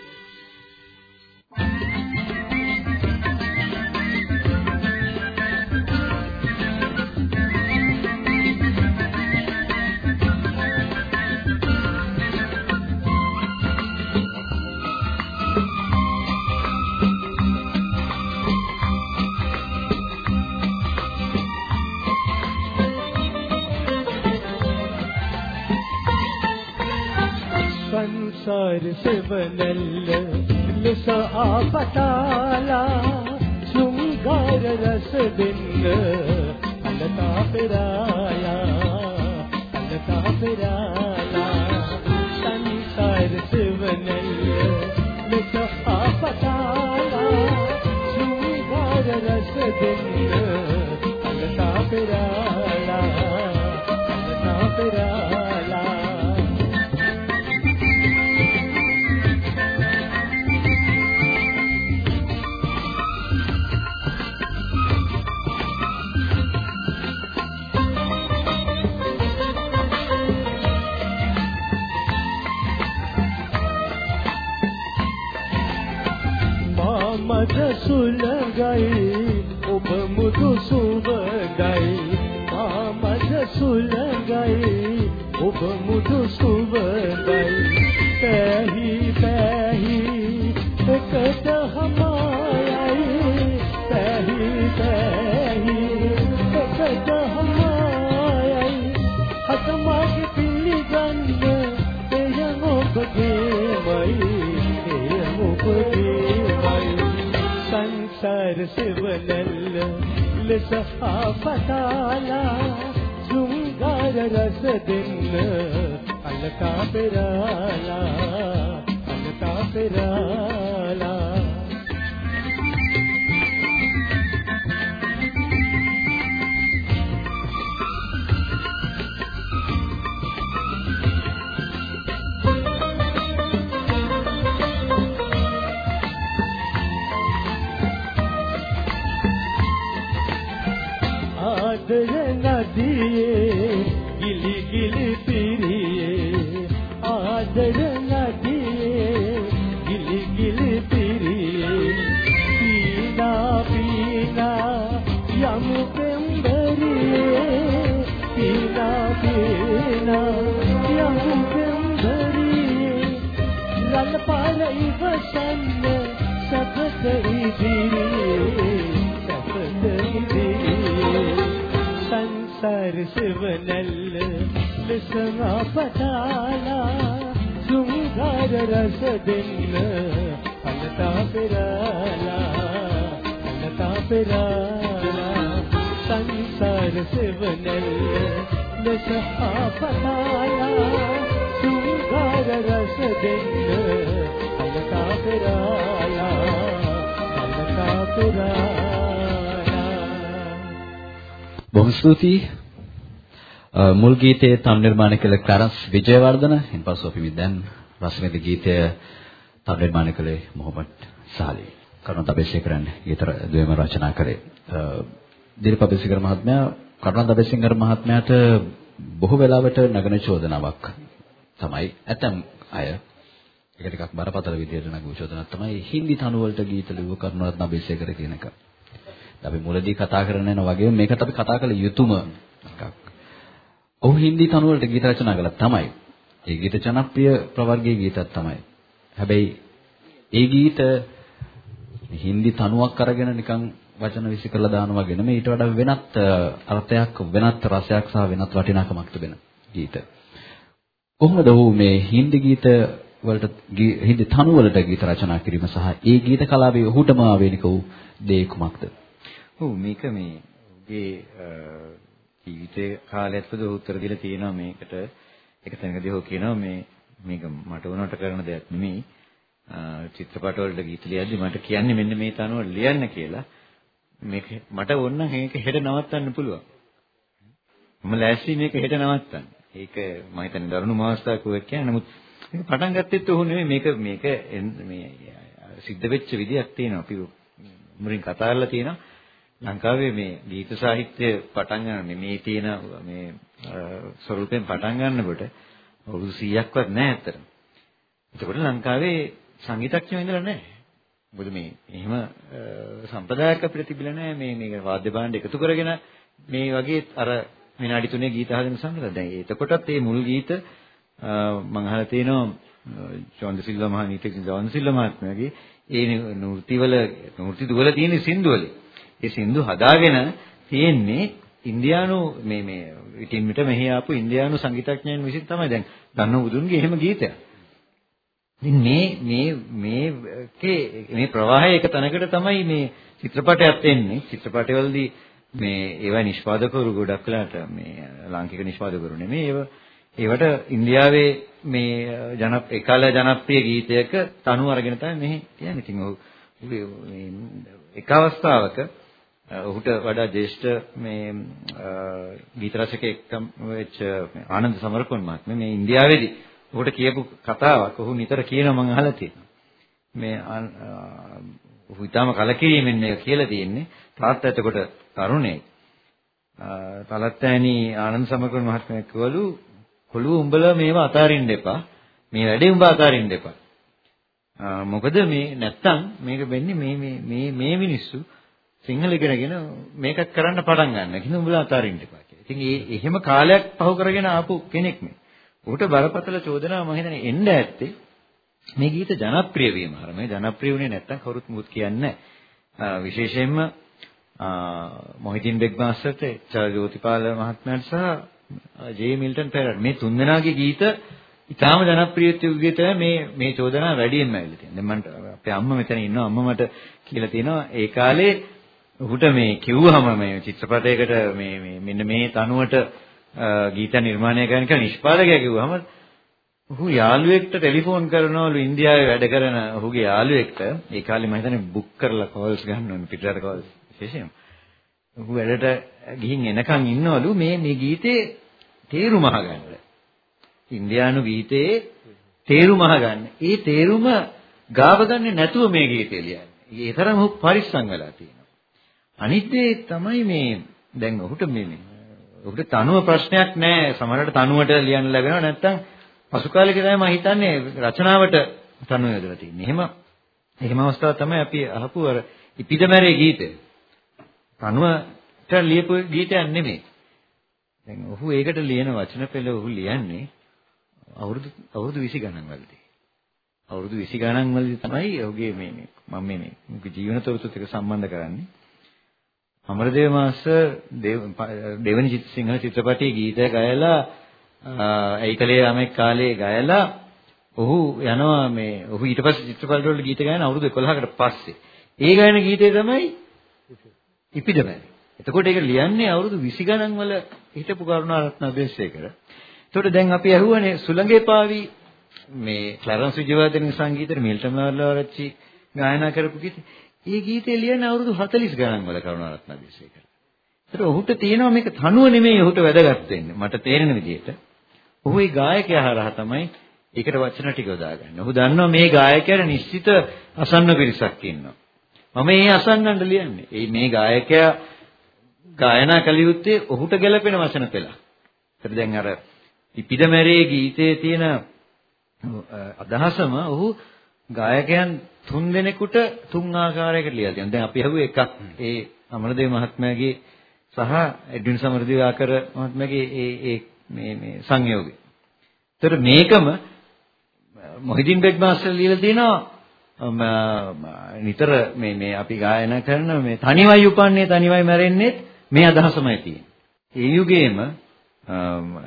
මද සුලගයි ඔබ මුදු සුවඳයි. මද සුලගයි ඔබ මුදු සුවඳයි. ලෙස ආපතාලා සුංගාර රස දෙන්න අලකා පෙරාලා අලකා පෙරාලා. නදියේ ගිලි ගිලි පිරියේ ආදර නදියේ ගිලි ගිලි පිරියේ පීනා පීනා යමු පෙම්බරියේ පීනා පීනා යමු පෙම්බරියේ රළ පාර ඉවසන්න සපත ලෙස අපතාලා සුංගාර රස දෙන්න අලතා පෙරාලා අලතා පෙරාලා සංසාර සෙවනල්ල ලෙස අපතාලා සුංගාර රස දෙන්න අලතා පෙරාලා අලතා පෙරාලා බොහොම ස්තුතියි. අ, මුල් ගීතයේ තම් නිර්මාණය කළ කරස් විජයවර්ධන. ඉන්පසු අපි මේ දැන් රසමෙද ගීතය තම් නිර්මාණය කළේ මොහොමඩ් සාලි. කරුණාත අබේසේකරන් ගීත ර- දෙවම රචනා කරේ. අ, දිලීප අබේසේකර මහත්මයා කරුණාත අබේසේකර මහත්මයාට බොහෝ වෙලාවට නගන චෝදනාවක් තමයි ඇතම් අය ඒක ටිකක් බරපතල විදිහට නගපු චෝදනාවක් තමයි හින්දි තනු වලට ගීත ලියුව කරුණාරත්න අබේසේකර කියන එක. අපි මුලදී කතා කරන යන වගේම මේකට අපි කතා කළ යුතුම එකක්. ඔහු හින්දි තනු වලට ගීත රචනා කළා තමයි. ඒ ගීත ජනප්‍රිය ප්‍රවර්ගයේ ගීතක් තමයි. හැබැයි ඒ ගීත හින්දි තනුවක් අරගෙන නිකන් වචන විසි කරලා දාන වගේ නෙමෙයි ඊට වඩා වෙනත් අ, අර්ථයක් වෙනත් රසයක් සහ වෙනත් වටිනාකමක් තිබෙන ගීත. කොහොමද ඔහු මේ හින්දි ගීත වලට ගී- හින්දි තනු වලට ගීත රචනා කිරීම සහ ඒ ගීත කලාවේ ඔහුටම ආවේනික වූ දේ කුමක්ද? ඔව් මේක මේ ඔහුගේ අ, ජීවිතේ කාලයත් පුදු උත්තර දීලා තියෙනවා මේකට. එක තැනකදී හො කියනවා මේ මේක මට උනට කරන දෙයක් නෙමෙයි. චිත්‍රපට වලට ගීත ලියද්දි මට කියන්නේ මෙන්න මේ තනුව ලියන්න කියලා. මේක මට ඕන නම් මේක හෙට නවත්තන්න පුළුවන්. මම ලෑස්ති මේක හෙට නවත්තන්න. ඒක මම හිතන්නේ දරුණු මාස්ටර් කෝයක් කියන්නේ. නමුත් මේක පටන් ගත්තෙත් ඔහු නෙමෙයි මේක මේක මේ සිද්ධ වෙච්ච විදියක් තියෙනවා. අපි මුලින් කතා කරලා තියෙනවා. ලංකාවේ මේ ගීත සාහිත්‍ය පටන් ගන්න මේ තියෙන මේ ස්වරූපයෙන් පටන් ගන්නකොට අවුරුදු 100ක්වත් නැහැ ඇත්තටම. එතකොට ලංකාවේ සංගීතඥයෝ ඉඳලා නැහැ. මොකද මේ එහෙම සම්ප්‍රදායක් අපිට තිබිලා නැහැ මේ මේ වාද්‍ය භාණ්ඩ එකතු කරගෙන මේ වගේ අර විනාඩි 3 ගීත අහගෙන සංගීත. දැන් එතකොටත් මේ මුල් ගීත මම අහලා තියෙනවා චොන්දසිල්වා මහ නීතිඥ චොන්දසිල්වා මහත්මයාගේ ඒ නෘත්‍යවල නෘත්‍ය දුවල තියෙන සින්දුවල. ඒ සින්දු හදාගෙන තියෙන්නේ ඉන්දියානු මේ මේ ඉතින් මිට මෙහි ආපු ඉන්දියානු සංගීතඥයන් විසින් තමයි දැන් දන්න බුදුන්ගේ එහෙම ගීතයක්. ඉතින් මේ මේ මේකේ මේ ප්‍රවාහය එක තැනකට තමයි මේ චිත්‍රපටයක් එන්නේ. චිත්‍රපටවලදී මේ ඒවා නිෂ්පාදකවරු ගොඩක් වෙලාට මේ ලාංකික නිෂ්පාදකවරු නෙමෙයි ඒව ඒවට ඉන්දියාවේ මේ ජන එකල ජනප්‍රිය ගීතයක තනුව අරගෙන තමයි මෙහි තියන්නේ. ඉතින් ඔහු එක අවස්ථාවක ඔහුට වඩා ජ්‍යෙෂ්ඨ මේ ගීත රචකයෙක් වෙච්ච ආනන්ද සමරකෝන් මහත්මයා මේ ඉන්දියාවේදී ඔහුට කියපු කතාවක් ඔහු නිතර කියනවා මම අහලා තියෙනවා. මේ ඔහු ඊටම කලකිරීමෙන් මේක කියලා තියෙන්නේ. තාත්තා එතකොට තරුණයෙක්. තලත්තෑනි ආනන්ද සමරකෝන් මහත්මයා කිව්වලු කොළුව උඹලා මේව අතාරින්න එපා. මේ වැඩේ උඹ අතාරින්න එපා. මොකද මේ නැත්තම් මේක වෙන්නේ මේ මේ මේ මේ මිනිස්සු සිංහල ඉගෙනගෙන මේක කරන්න පටන් ගන්න. කිසිම උඹලා අතාරින්න එපා කියලා. ඉතින් ඒ එහෙම කාලයක් පහු කරගෙන ආපු කෙනෙක් මේ. උට බරපතල චෝදනාව මම හිතන්නේ එන්න ඇත්තේ මේ ගීත ජනප්‍රිය වීම හර මේ ජනප්‍රිය වුණේ නැත්තම් කවුරුත් මුත් කියන්නේ විශේෂයෙන්ම මොහිදින් බෙග් මාස්ටර්ට චාර්ජෝතිපාල මහත්මයාට සහ ජේ මිල්ටන් පෙරර් මේ තුන්දෙනාගේ ගීත ඉතාම ජනප්‍රිය ගීත මේ මේ චෝදනාව වැඩියෙන්ම ඇවිල්ලා තියෙනවා. දැන් මන්ට අපේ අම්මා මෙතන ඉන්නවා අම්මා මට කියලා තියෙනවා ඒ කාලේ ඔහුට මේ කිව්වහම මේ චිත්‍රපටයකට මේ මේ මෙන්න මේ තනුවට ගීත නිර්මාණය කරන කියලා නිෂ්පාදකයා කිව්වහම ඔහු යාළුවෙක්ට ටෙලිෆෝන් කරනවලු ඉන්දියාවේ වැඩ කරන ඔහුගේ යාළුවෙක්ට. ඒ කාලේ මම හිතන්නේ බුක් කරලා කෝල්ස් ගන්න ඕනේ පිටරට කෝල්ස් විශේෂයෙන්ම. ඔහු වැඩට ගිහින් එනකන් ඉන්නවලු මේ මේ ගීතේ තේරුම අහගන්න. ඉන්දියානු ගීතයේ තේරුම අහගන්න. ඒ තේරුම ගාව ගන්නේ නැතුව මේ ගීතය ලියන්නේ. ඒ තරම් ඔහු පරිස්සම් වෙලා තියෙනවා. අනිත් දේ තමයි මේ දැන් ඔහුට මේ ඔහුට තනුව ප්‍රශ්නයක් නැහැ. සමහරවිට තනුවට ලියන්න ලැබෙනවා නැත්නම් පසු කාලෙක තමයි මම හිතන්නේ රචනාවට තනුව යොදලා තියෙන්නේ. එහෙම එහෙම අවස්ථාවක් තමයි අපි අහපු අර ඉපිදමැරේ ගීතය. තනුවට ලියපු ගීතයක් නෙමෙයි. දැන් ඔහු ඒකට ලියන වචන පෙළ ඔහු ලියන්නේ අවුරුදු අවුරුදු 20 ගණන් වලදී. අවුරුදු 20 ගණන් වලදී තමයි ඔහුගේ මේ මම මේ ජීවන තොරතුරුත් එක්ක සම්බන්ධ කරන්නේ. අමරදේව මාස්ටර් දෙවනි සිංහල චිත්‍රපටයේ ගීතය ගයලා ඒකලේ යමෙක් කාලේ ගයලා ඔහු යනවා මේ ඔහු ඊට පස්සේ චිත්‍රපට වල ගීත ගයන අවුරුදු 11කට පස්සේ. ඒ ගයන ගීතය තමයි ඉපිදමැරි. එතකොට ඒක ලියන්නේ අවුරුදු 20 ගණන් වල හිටපු කරුණාරත්න අබේසේකර. එතකොට දැන් අපි අහුවනේ සුළඟේ පාවි මේ ක්ලරන්ස් විජයවර්ධන සංගීතේ මිල්ටන් මාර්ලවරච්චි ගායනා කරපු ගීතේ ඒ ගීතේ ලියන අවුරුදු 40 ගණන් වල කරුණාරත්න අබේසේකර. ඒතර ඔහුට තියෙනවා මේක තනුව නෙමෙයි ඔහුට වැදගත් වෙන්නේ. මට තේරෙන විදිහට. ඔහු ඒ ගායකයා හරහා තමයි ඒකට වචන ටික යොදාගන්නේ. ඔහු දන්නවා මේ ගායකයාට නිශ්චිත අසන්න පිරිසක් ඉන්නවා. මම මේ අසන්නන්ට ලියන්නේ. ඒ මේ ගායකයා ගායනා කළ යුත්තේ ඔහුට ගැළපෙන වචන පෙළ. ඒතර දැන් අර ඉපිදමැරේ ගීතයේ තියෙන අදහසම ඔහු ගායකයන් තුන් දෙනෙකුට තුන් ආකාරයකට ලියලා තියෙනවා. දැන් අපි අහුවේ එකක් ඒ අමරදේව මහත්මයාගේ සහ එඩ්වින් සමරදේවාකර මහත්මයාගේ ඒ ඒ මේ මේ සංයෝගය. ඒතර මේකම මොහිදින් බෙග් මාස්ටර් ලියලා තිනවා නිතර මේ මේ අපි ගායනා කරන මේ තනිවයි උපන්නේ තනිවයි මැරෙන්නේ මේ අදහසමයි තියෙන්නේ. ඒ යුගයේම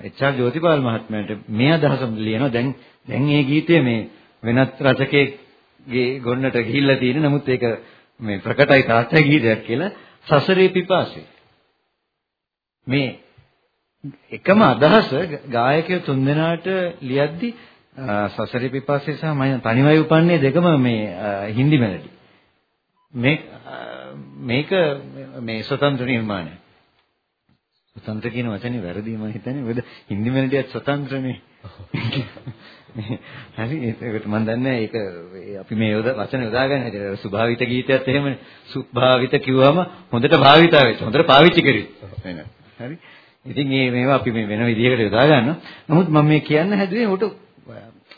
එච්.ආර්. ජෝතිපාල් මහත්මයාට මේ අදහසම ලියනවා දැන් දැන් මේ ගීතය මේ වෙනත් රචකයෙක්ගේ ගොන්නට ගිහිල්ලා තියෙන නමුත් ඒක මේ ප්‍රකටයි තාත්තා ගීතයක් කියලා සසරේ පිපාසය. මේ එකම අදහස ගායකයෝ තුන්දෙනාට ලියද්දි සසරේ පිපාසය සහ මම තනිවයි උපන්නේ දෙකම මේ හින්දි මෙලඩි. මේ මේක මේ ස්වතන්ත්‍ර නිර්මාණයක්. ස්වතන්ත්‍ර කියන වචනේ වැරදි මම හිතන්නේ. මොකද හින්දි මෙලඩියත් ස්වතන්ත්‍රනේ. හරි ඒකට මම දන්නේ ඒක අපි මේ වචන යොදාගන්න හැටි සුභාවිත ගීතයත් එහෙමනේ. සුභාවිත කිව්වම හොඳට භාවිතා වෙච්ච. හොඳට පාවිච්චි කරේ. හරි. ඉතින් මේ මේවා අපි මේ වෙන විදිහකට යොදා ගන්නවා. නමුත් මම මේ කියන්න හැදුවේ උට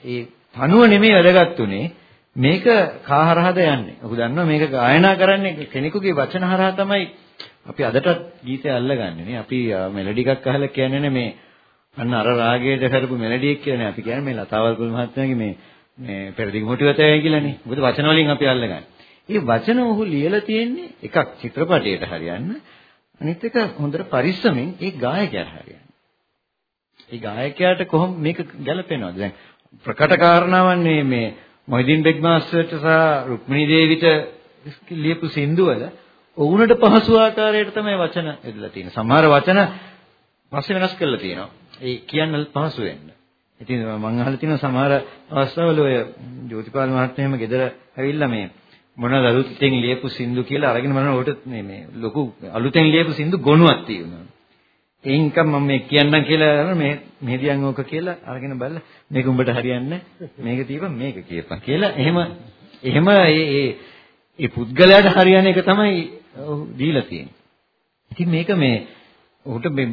ඒ තනුව නෙමෙයි වැදගත් උනේ මේක කාහරහද යන්නේ. ඔහු දන්නවා මේක ගායනා කරන්නේ කෙනෙකුගේ වචන හරහා තමයි අපි අදටත් ගීතය අල්ලගන්නේ නේ. අපි මෙලඩි එකක් අහලා කියන්නේ මේ අන්න අර රාගයට කරපු මෙලඩි එක කියන්නේ අපි කියන්නේ මේ ලතාවල්පුල් මහත්මයාගේ මේ මේ පෙරදිග මොටිවතය කියලානේ. මොකද වචන වලින් අපි අල්ලගන්නේ. මේ වචන ඔහු ලියලා තියෙන්නේ එකක් චිත්‍රපටයට හරියන්න අනිත් එක හොඳට පරිස්සමෙන් ඒ ගායකයාට හරියන්න. ඒ ගායකයාට කොහොම මේක ගැලපෙනවද? දැන් ප්‍රකට කාරණාවන් මේ මේ මොහිදින් බෙග් මාස්ටර්ට සහ රුක්මිණී දේවිට ලියපු සින්දු වල ඔවුන්ට පහසු ආකාරයට තමයි වචන යොදලා තියෙන්නේ. සමහර වචන පස්සේ වෙනස් කරලා තියෙනවා. ඒ කියන්න පහසු වෙන්න. ඉතින් මම අහලා තියෙන සමහර අවස්ථාවල ඔය ජෝතිපාල මහත්මයාම ගෙදර ඇවිල්ලා මේ මොනවද අලුතෙන් ලියපු සින්දු කියලා අරගෙන බලනකොට මේ මේ ලොකු අලුතෙන් ලියපු සින්දු ගොනුවක් තියෙනවා. ඒන්කම් මම මේ කියන්නම් කියලා මේ මෙහෙදියන් ඕක කියලා අරගෙන බලලා මේක උඹට හරියන්නේ මේක තියපන් මේක කියපන් කියලා එහෙම එහෙම ඒ ඒ ඒ පුද්ගලයාට හරියන එක තමයි දීලා තියෙන්නේ. ඉතින් මේක මේ ඔහුට මේ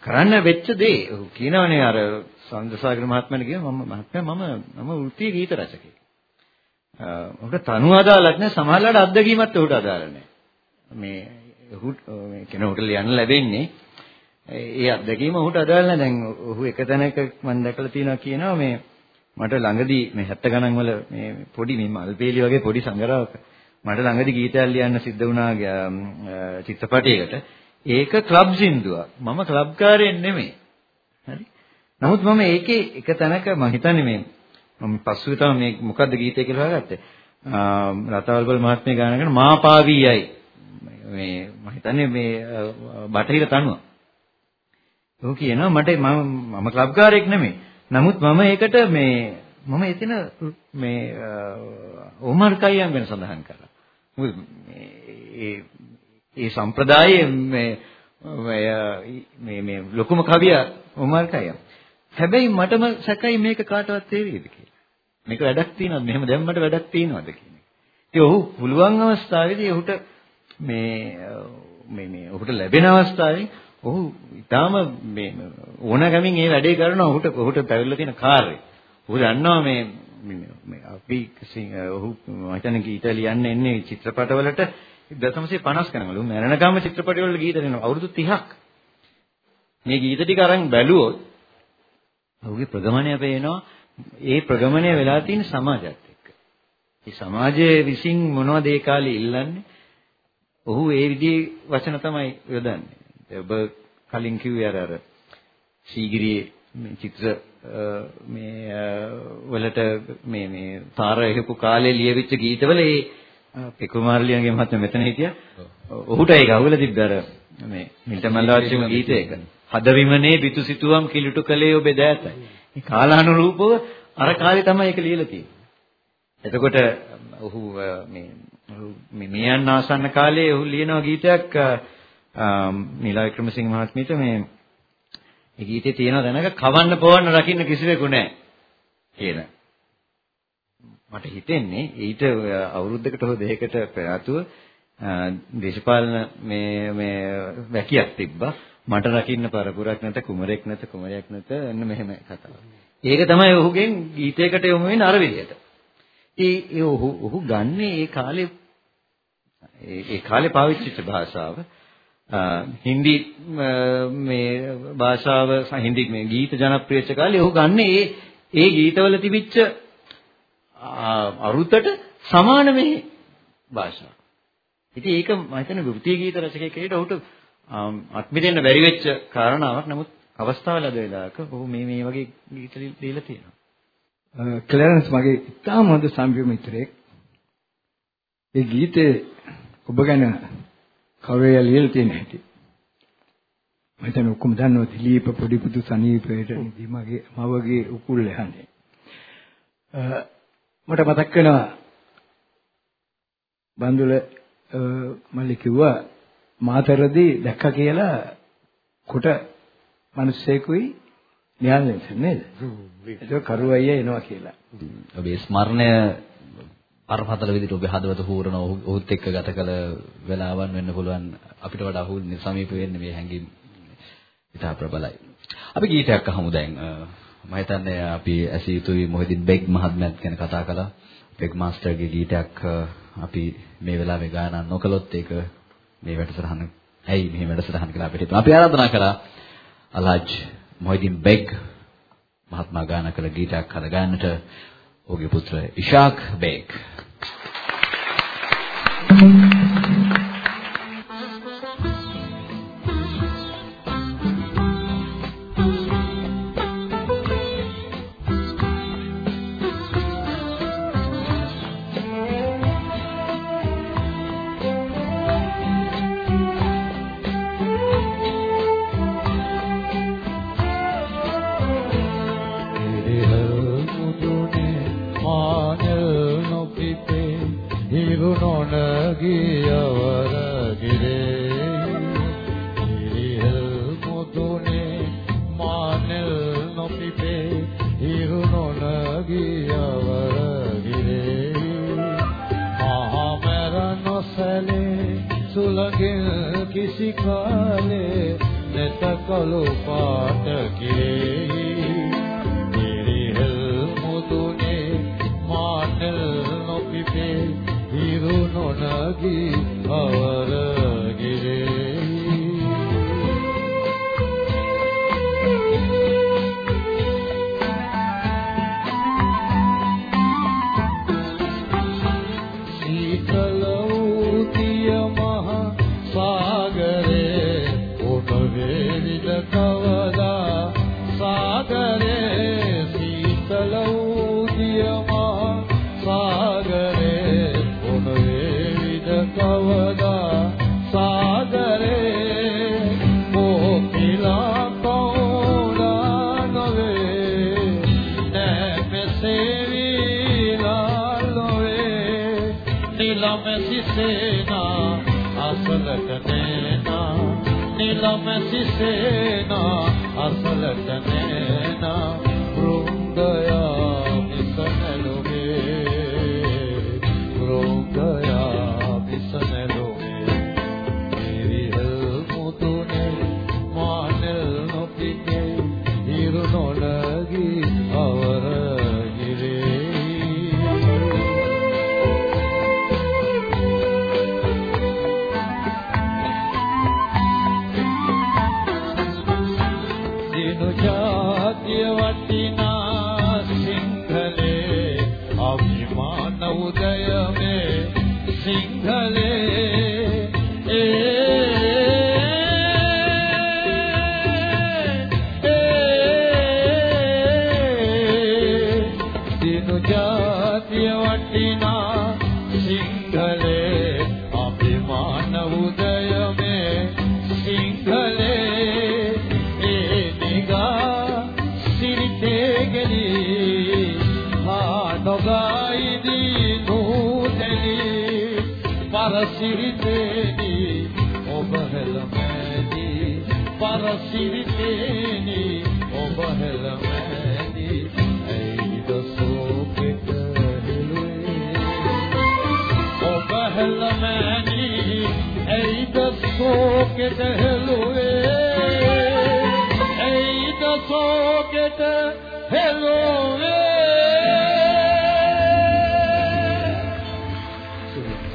කරන්න වෙච්ච දේ ඔහු කියනවනේ අර සඳසාගර මහත්මයාට කියනවා මම මහත්මයා මම මම වෘත්තීය ගීත රචකයෙක්. ඔහුට තනුව අදාළක් නැහැ සමහරවිට අත්දැකීමත් ඔහුට අදාළ නැහැ. මේ ඔහුට මේ කෙනෙකුට ලියන්න ලැබෙන්නේ ඒ අත්දැකීම ඔහුට අදාළ නැහැ. දැන් ඔහු එක තැනක මම දැකලා තියෙනවා කියනවා මේ මට ළඟදී මේ 70 ගණන් වල මේ පොඩි මේ මල්පේලි වගේ පොඩි සංගරාවක මට ළඟදී ගීතයක් ලියන්න සිද්ධ වුණා චිත්‍රපටයකට. ඒක ක්ලබ් සින්දුවක්. මම ක්ලබ් කාරයෙක් නෙමෙයි. හරි. නමුත් මම ඒකේ එක තැනක මම හිතන්නේ මේ මම පස්සුවේ තමයි මේ මොකද්ද ගීතය කියලා හොයාගත්තේ. රතවල්බල් මහත්මිය ගාන කරන මාපාවීයයි. මේ මම හිතන්නේ මේ බටහිර තනුව. ਉਹ කියනවා මට මම මම ක්ලබ් කාරයෙක් නෙමෙයි. නමුත් මම ඒකට මේ මම එතන මේ ඕමර් කයියන් ගැන සඳහන් කරා. මොකද මේ ඒ සම්ප්‍රදායේ මේ මේ මේ ලොකුම කවියා ඕමර් කයියන්. හැබැයි මටම සැකයි මේක කාටවත් තේරෙයිද කියලා. මේක වැඩක් තියනවද? මෙහෙම දැම්මට වැඩක් තියනවද කියන එක. ඉතින් ඔහු පුළුවන් අවස්ථාවේදී ඔහුට මේ මේ මේ ඔහුට ලැබෙන අවස්ථාවේ ඔහු ඊටාම මේ ඕනගමින් මේ වැඩේ කරනවා ඔහුට ඔහුට පැවිල්ලා තියෙන කාර්යය. ඔහු දන්නවා මේ මේ අපි ඔහු මම හිතන්නේ ගීත ලියන්න එන්නේ චිත්‍රපටවලට 1950 කනවලු මරණගම චිත්‍රපටවල ගීත දෙනවා අවුරුදු 30ක්. මේ ගීත ටික අරන් බැලුවොත් ඔහුගේ ප්‍රගමණය පේනවා ඒ ප්‍රගමණය වෙලා තියෙන සමාජයත් එක්ක. ඒ සමාජයේ විසින් මොනවද ඒ කාලේ ඉල්ලන්නේ? ඔහු ඒ විදිහේ වචන තමයි යොදන්නේ. ඔබ කලින් කිව්වේ අර අර සීගිරියේ මේ චිත්‍ර මේ වලට මේ මේ තාර එහෙපු කාලේ ලියවිච්ච ගීතවල ඒ පෙකුමාර්ලියන්ගේ මහත්මයා මෙතන හිටියා. ඔහුට ඒක අහුවලා තිබ්බ අර මේ මිල්ටන් මල්ලාච්චිම ගීතයක. හද විමනේ බිතු සිතුවම් කිලුටු කලේ ඔබේ දෑතයි. මේ කාලානුරූපව අර කාලේ තමයි ඒක ලියලා තියෙන්නේ. එතකොට ඔහු මේ මේ මියන් ආසන්න කාලේ ඔහු ලියන ගීතයක් නීලා වික්‍රමසිංහ මහත්මියට මේ ඒ ගීතේ තියෙන දැනක කවන්න පොවන්න රකින්න කිසිවෙකු නැහැ කියන. මට හිතෙන්නේ ඊට අවුරුද්දකට හෝ දෙකකට පෙර ආතුව දේශපාලන මේ මේ වැකියක් තිබ්බා. මට රකින්න පරපුරක් නැත කුමරෙක් නැත කුමරයක් නැත එන්න මෙහෙම කතාවක්. ඒක තමයි ඔහුගෙන් ගීතයකට යොමු වෙන අර විදිහට. ඒ ඔහු ඔහු ගන්නේ ඒ කාලේ ඒ කාලේ පාවිච්චි භාෂාව හින්දි මේ භාෂාව හින්දි මේ ගීත ජනප්‍රියච්ච කාලේ ඔහු ගන්නේ ඒ ඒ ගීතවල තිබිච්ච අරුතට සමාන මේ භාෂාව. ඉතින් ඒක මම හිතන්නේ වෘත්තීය ගීත රචකයෙකුට ඔහුට අත්මිදෙන්න බැරි වෙච්ච කාරණාවක්. නමුත් අවස්ථාව ලැබ වෙලාවක ඔහු මේ මේ වගේ ගීත දීලා තියෙනවා. ක්ලැරන්ස් මගේ ඉතාම හොඳ සම්ප්‍රිය මිත්‍රයෙක්. ඒ ගීතේ ඔබ ගැන කවරේ ලියලා තියෙන හැටි. මම හිතන්නේ ඔක්කොම දන්නවා දිලීප පොඩි පුතු සනීපයට නිදි මගේ මවගේ උකුල් යහනේ. මට මතක් වෙනවා බන්දුල මල්ලි කිව්වා මාතරදී දැක්කා කියලා කොට මිනිස්සෙකුයි න්යායෙන්සන් නේද? ඒක කරුවයිය එනවා කියලා. ඔබේ ස්මරණය අරපතල විදිහට ඔබේ හදවත හූරන ඔහුත් එක්ක ගත කළ වෙලාවන් වෙන්න පුළුවන් අපිට වඩා ඔහු සමීප වෙන්නේ මේ හැංගීම් ඉතා ප්‍රබලයි. අපි ගීතයක් අහමු දැන්. මම හිතන්නේ අපි ඇසිය යුතුයි මොහොතින් බෙග් මහත්මයාත් ගැන කතා කළා. බෙග් මාස්ටර්ගේ ගීතයක් අපි මේ වෙලාවේ ගායනා නොකළොත් ඒක මේ වැඩසටහන ඇයි මෙහෙම වැඩසටහන කියලා අපිට හිතුණා. අපි ආරාධනා කරා අලාජ් මොහිදින් බෙග් මහත්මයා ගායනා කළ ගීතයක් අද ගන්නට ඔහුගේ පුත්‍ර ඉෂාක් බෙග්. Thank you. නිලම සිසේනා අසලට නේනා. නිලම සිසේනා අසලට නේනා. වෘන්දයා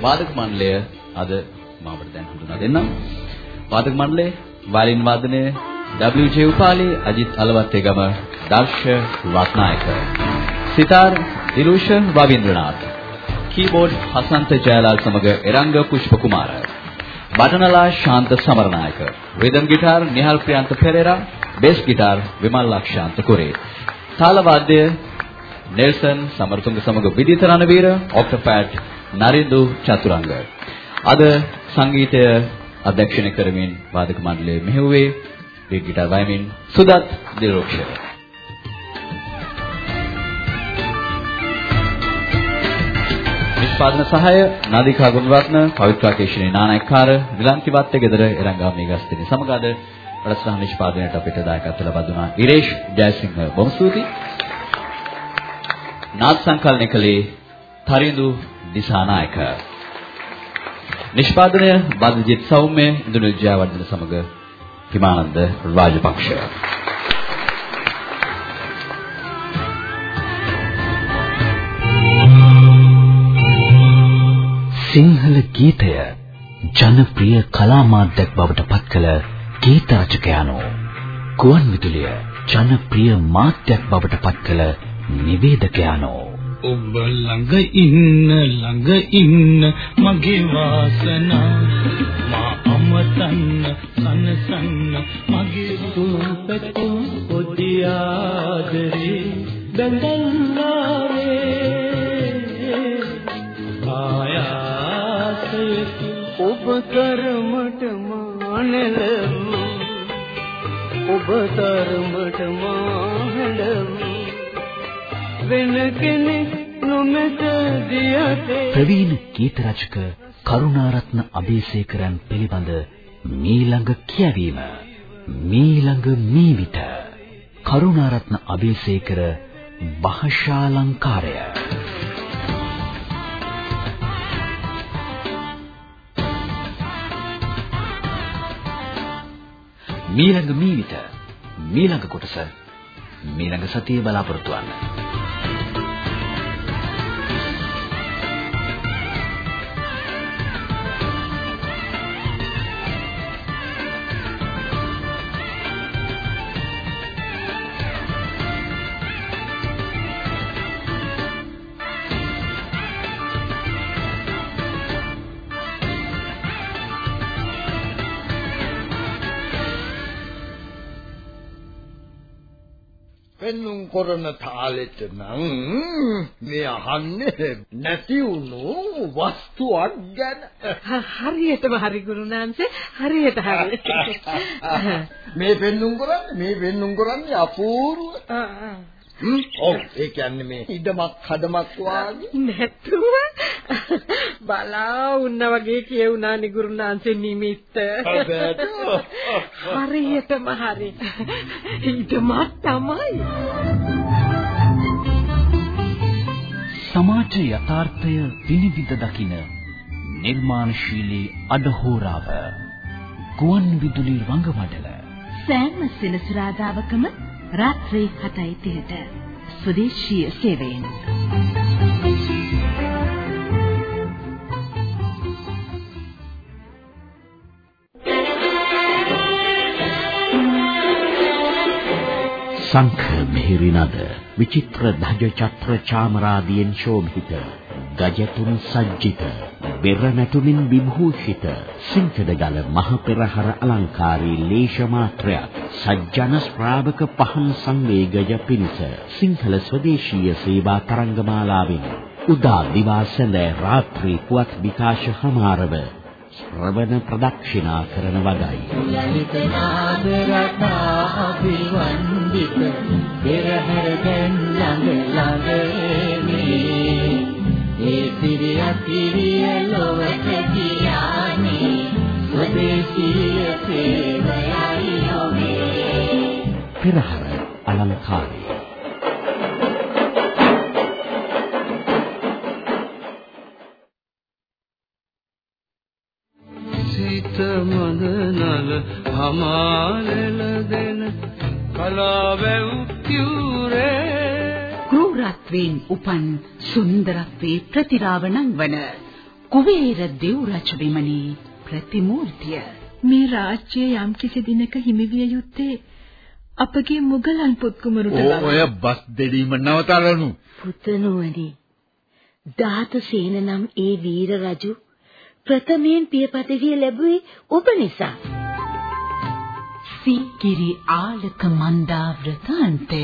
වාදක මණ්ඩලය අද මම අපිට දැන් හඳුනා දෙන්නම්. වාදක මණ්ඩලය වයලින් වාදනය WJ උපාලි අජිත් අලවත්තේගම දර්ශ රත්නායක. සිතාර් දිලුෂ රවීන්ද්‍රනාත්. කීබෝඩ් හසන්ත ජයලාල් සමග Eranga Pushpa Kumara. බටනලා Shantha Samaranayake. Rhythm guitar Nihal Priyantha Perera. Bass guitar Wimal Lakshantha Coorey. තාල වාද්‍ය නෙල්සන් සමරතුංග සමග විදිත රණවීර ඔක්ටෝපැඩ් නරින්දු චතුරංග. අද සංගීතය අධ්‍යක්ෂණය කරමින් වාදක මණ්ඩලය මෙහෙව්වේ lead guitar violin Sudat Diroksha. නිෂ්පාදන සහාය නාදිකා ගුණරත්න පවිත්‍රා කේශිනී නානායක්කාර විලන්ති වත්තේ ගෙදර එරංගා මේගස්තිනි සමග අද වැඩසටහන නිෂ්පාදනයට අපිට දායකත්ව ලබා දුනා ඉරේෂ් ජයසිංහ බොහොම ස්තුතියි නාද සංකලනය කළේ තරිඳු දිසානායක. නිෂ්පාදනය බද්දජිත් සෞම්‍ය ඉන්දුනු ජයවර්ධන සමග හිමානන්ද රාජපක්ෂ. සිංහල ගීතය ජනප්‍රිය කලා මාධ්‍යයක් බවට පත් කළ ගීත රචකයානෝ ගුවන් විදුලිය ජනප්‍රිය මාධ්‍යයක් බවට පත් කළ නිවේදකයානෝ. ඔබ ළඟ ඉන්න ළඟ ඉන්න මගේ වාසනා මා අමතන්න සනසන්න මගේ තුම්පතුම් පොඩි ආදරේ. බඳන්නාවේ ඔබ කරමට මානලමු. ඔබ තරමට මාහඬමු වෙන කෙනෙක් නොමැත දියතේ. ප්‍රවීණ ගීත රචක කරුණාරත්න අබේසේකරන් පිළිබඳ මීළඟ කියවීම. මීළඟ මීවිත. කරුණාරත්න අබේසේකර භාෂාලංකාරය. මීළඟ මීවිත මීළඟ කොටස මීළඟ සතියේ බලාපොරොත්තු වන්න. පෙන්නුම් කරන තාලෙට නම් මේ අහන්නේ නැති වුණු වස්තුවක් ගැන. හරියටම හරි ගුරුනාන්සේ හරියට හරි. මේ පෙන්නුම් කරන්නේ මේ පෙන්නුම් කරන්නේ අපූර්ව ඔව් ඒ කියන්නේ මේ ඉඩමක් හදමක් වාගේ. නැතුව බලා උන්න වගේ කියුණා නිගුරුනාන්සේ නිමිත්ත. හරියටම හරි. ඉඩමක් තමයි. සමාජ යථාර්ථය විනිවිද දකින නිර්මාණශීලී අඩහෝරාව ගුවන් විදුලි රංගමඩල සෑම සෙනසුරාදාවකම රාත්‍රී 7:30ට ස්වදේශීය සේවයෙන්. සංඛ මෙහිරිනද විචිත්‍ර ධජ චත්‍ර චාමරාදියෙන් ශෝභිත. ගජතුන් සජ්ජිත බෙර නැටුමින් විභූෂිත සිංකඩගල මහ පෙරහර අලංකාරී ලේෂ මාත්‍රයක් සජ්ජන ශ්‍රාවක පහන් සංවේගය පිණිස සිංහල ස්වදේශීය සේවා තරංගමාලාවෙන් උදා දිවා සැඳ රාත්‍රී පුවත් විකාශ හමාරව ශ්‍රවණ ප්‍රදක්ෂිනා කරන වගයි. ලලිත නාද රතා අභිවන්දිත පෙරහැර දැන් ළඟ ළඟ මේ ඒ සිරිය සිරිය ලොවට කියානේ ස්වදේශීය සේවයයි ඔබේ. පෙරහර අලංකාරය. සිත මන නල හමාලල ක්‍රූරත්වයෙන් උපන් සුන්දරත්වයේ ප්‍රතිරාවණම් වන කුවේර දෙව් රජ විමනී ප්‍රතිමූර්තිය. මේ රාජ්‍යය යම්කිසි දිනක හිමිවිය යුත්තේ අපගේ මුගලන් පුත්කුමරුට ඔය බස් දෙඩීම නවතලනු පුතණුවනි ධාතු සේන නම් ඒ වීර රජු ප්‍රථමයෙන් පිය පදවිය ලැබුවේ ඔබ නිසා. සීගිරි ආලක මන්දා වෘතාන්තය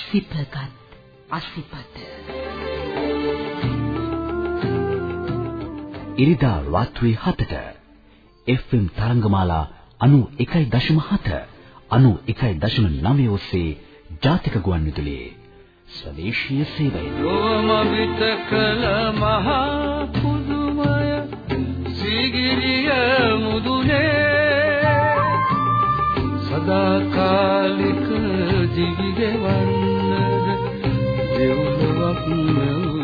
සිපගත් අසිපත ඉරිදා රාත්‍රී 7ට FM තරංගමාලා 91.7 91.9 ඔස්සේ ජාතික ගුවන්විදුලියේ ස්වදේශීය සේවයෙන් ලෝම විත කළ මහා පුදුමය සීගිරිය මුදුනේ. සදාකාලික දිවිගෙවන්නට Yıldır akın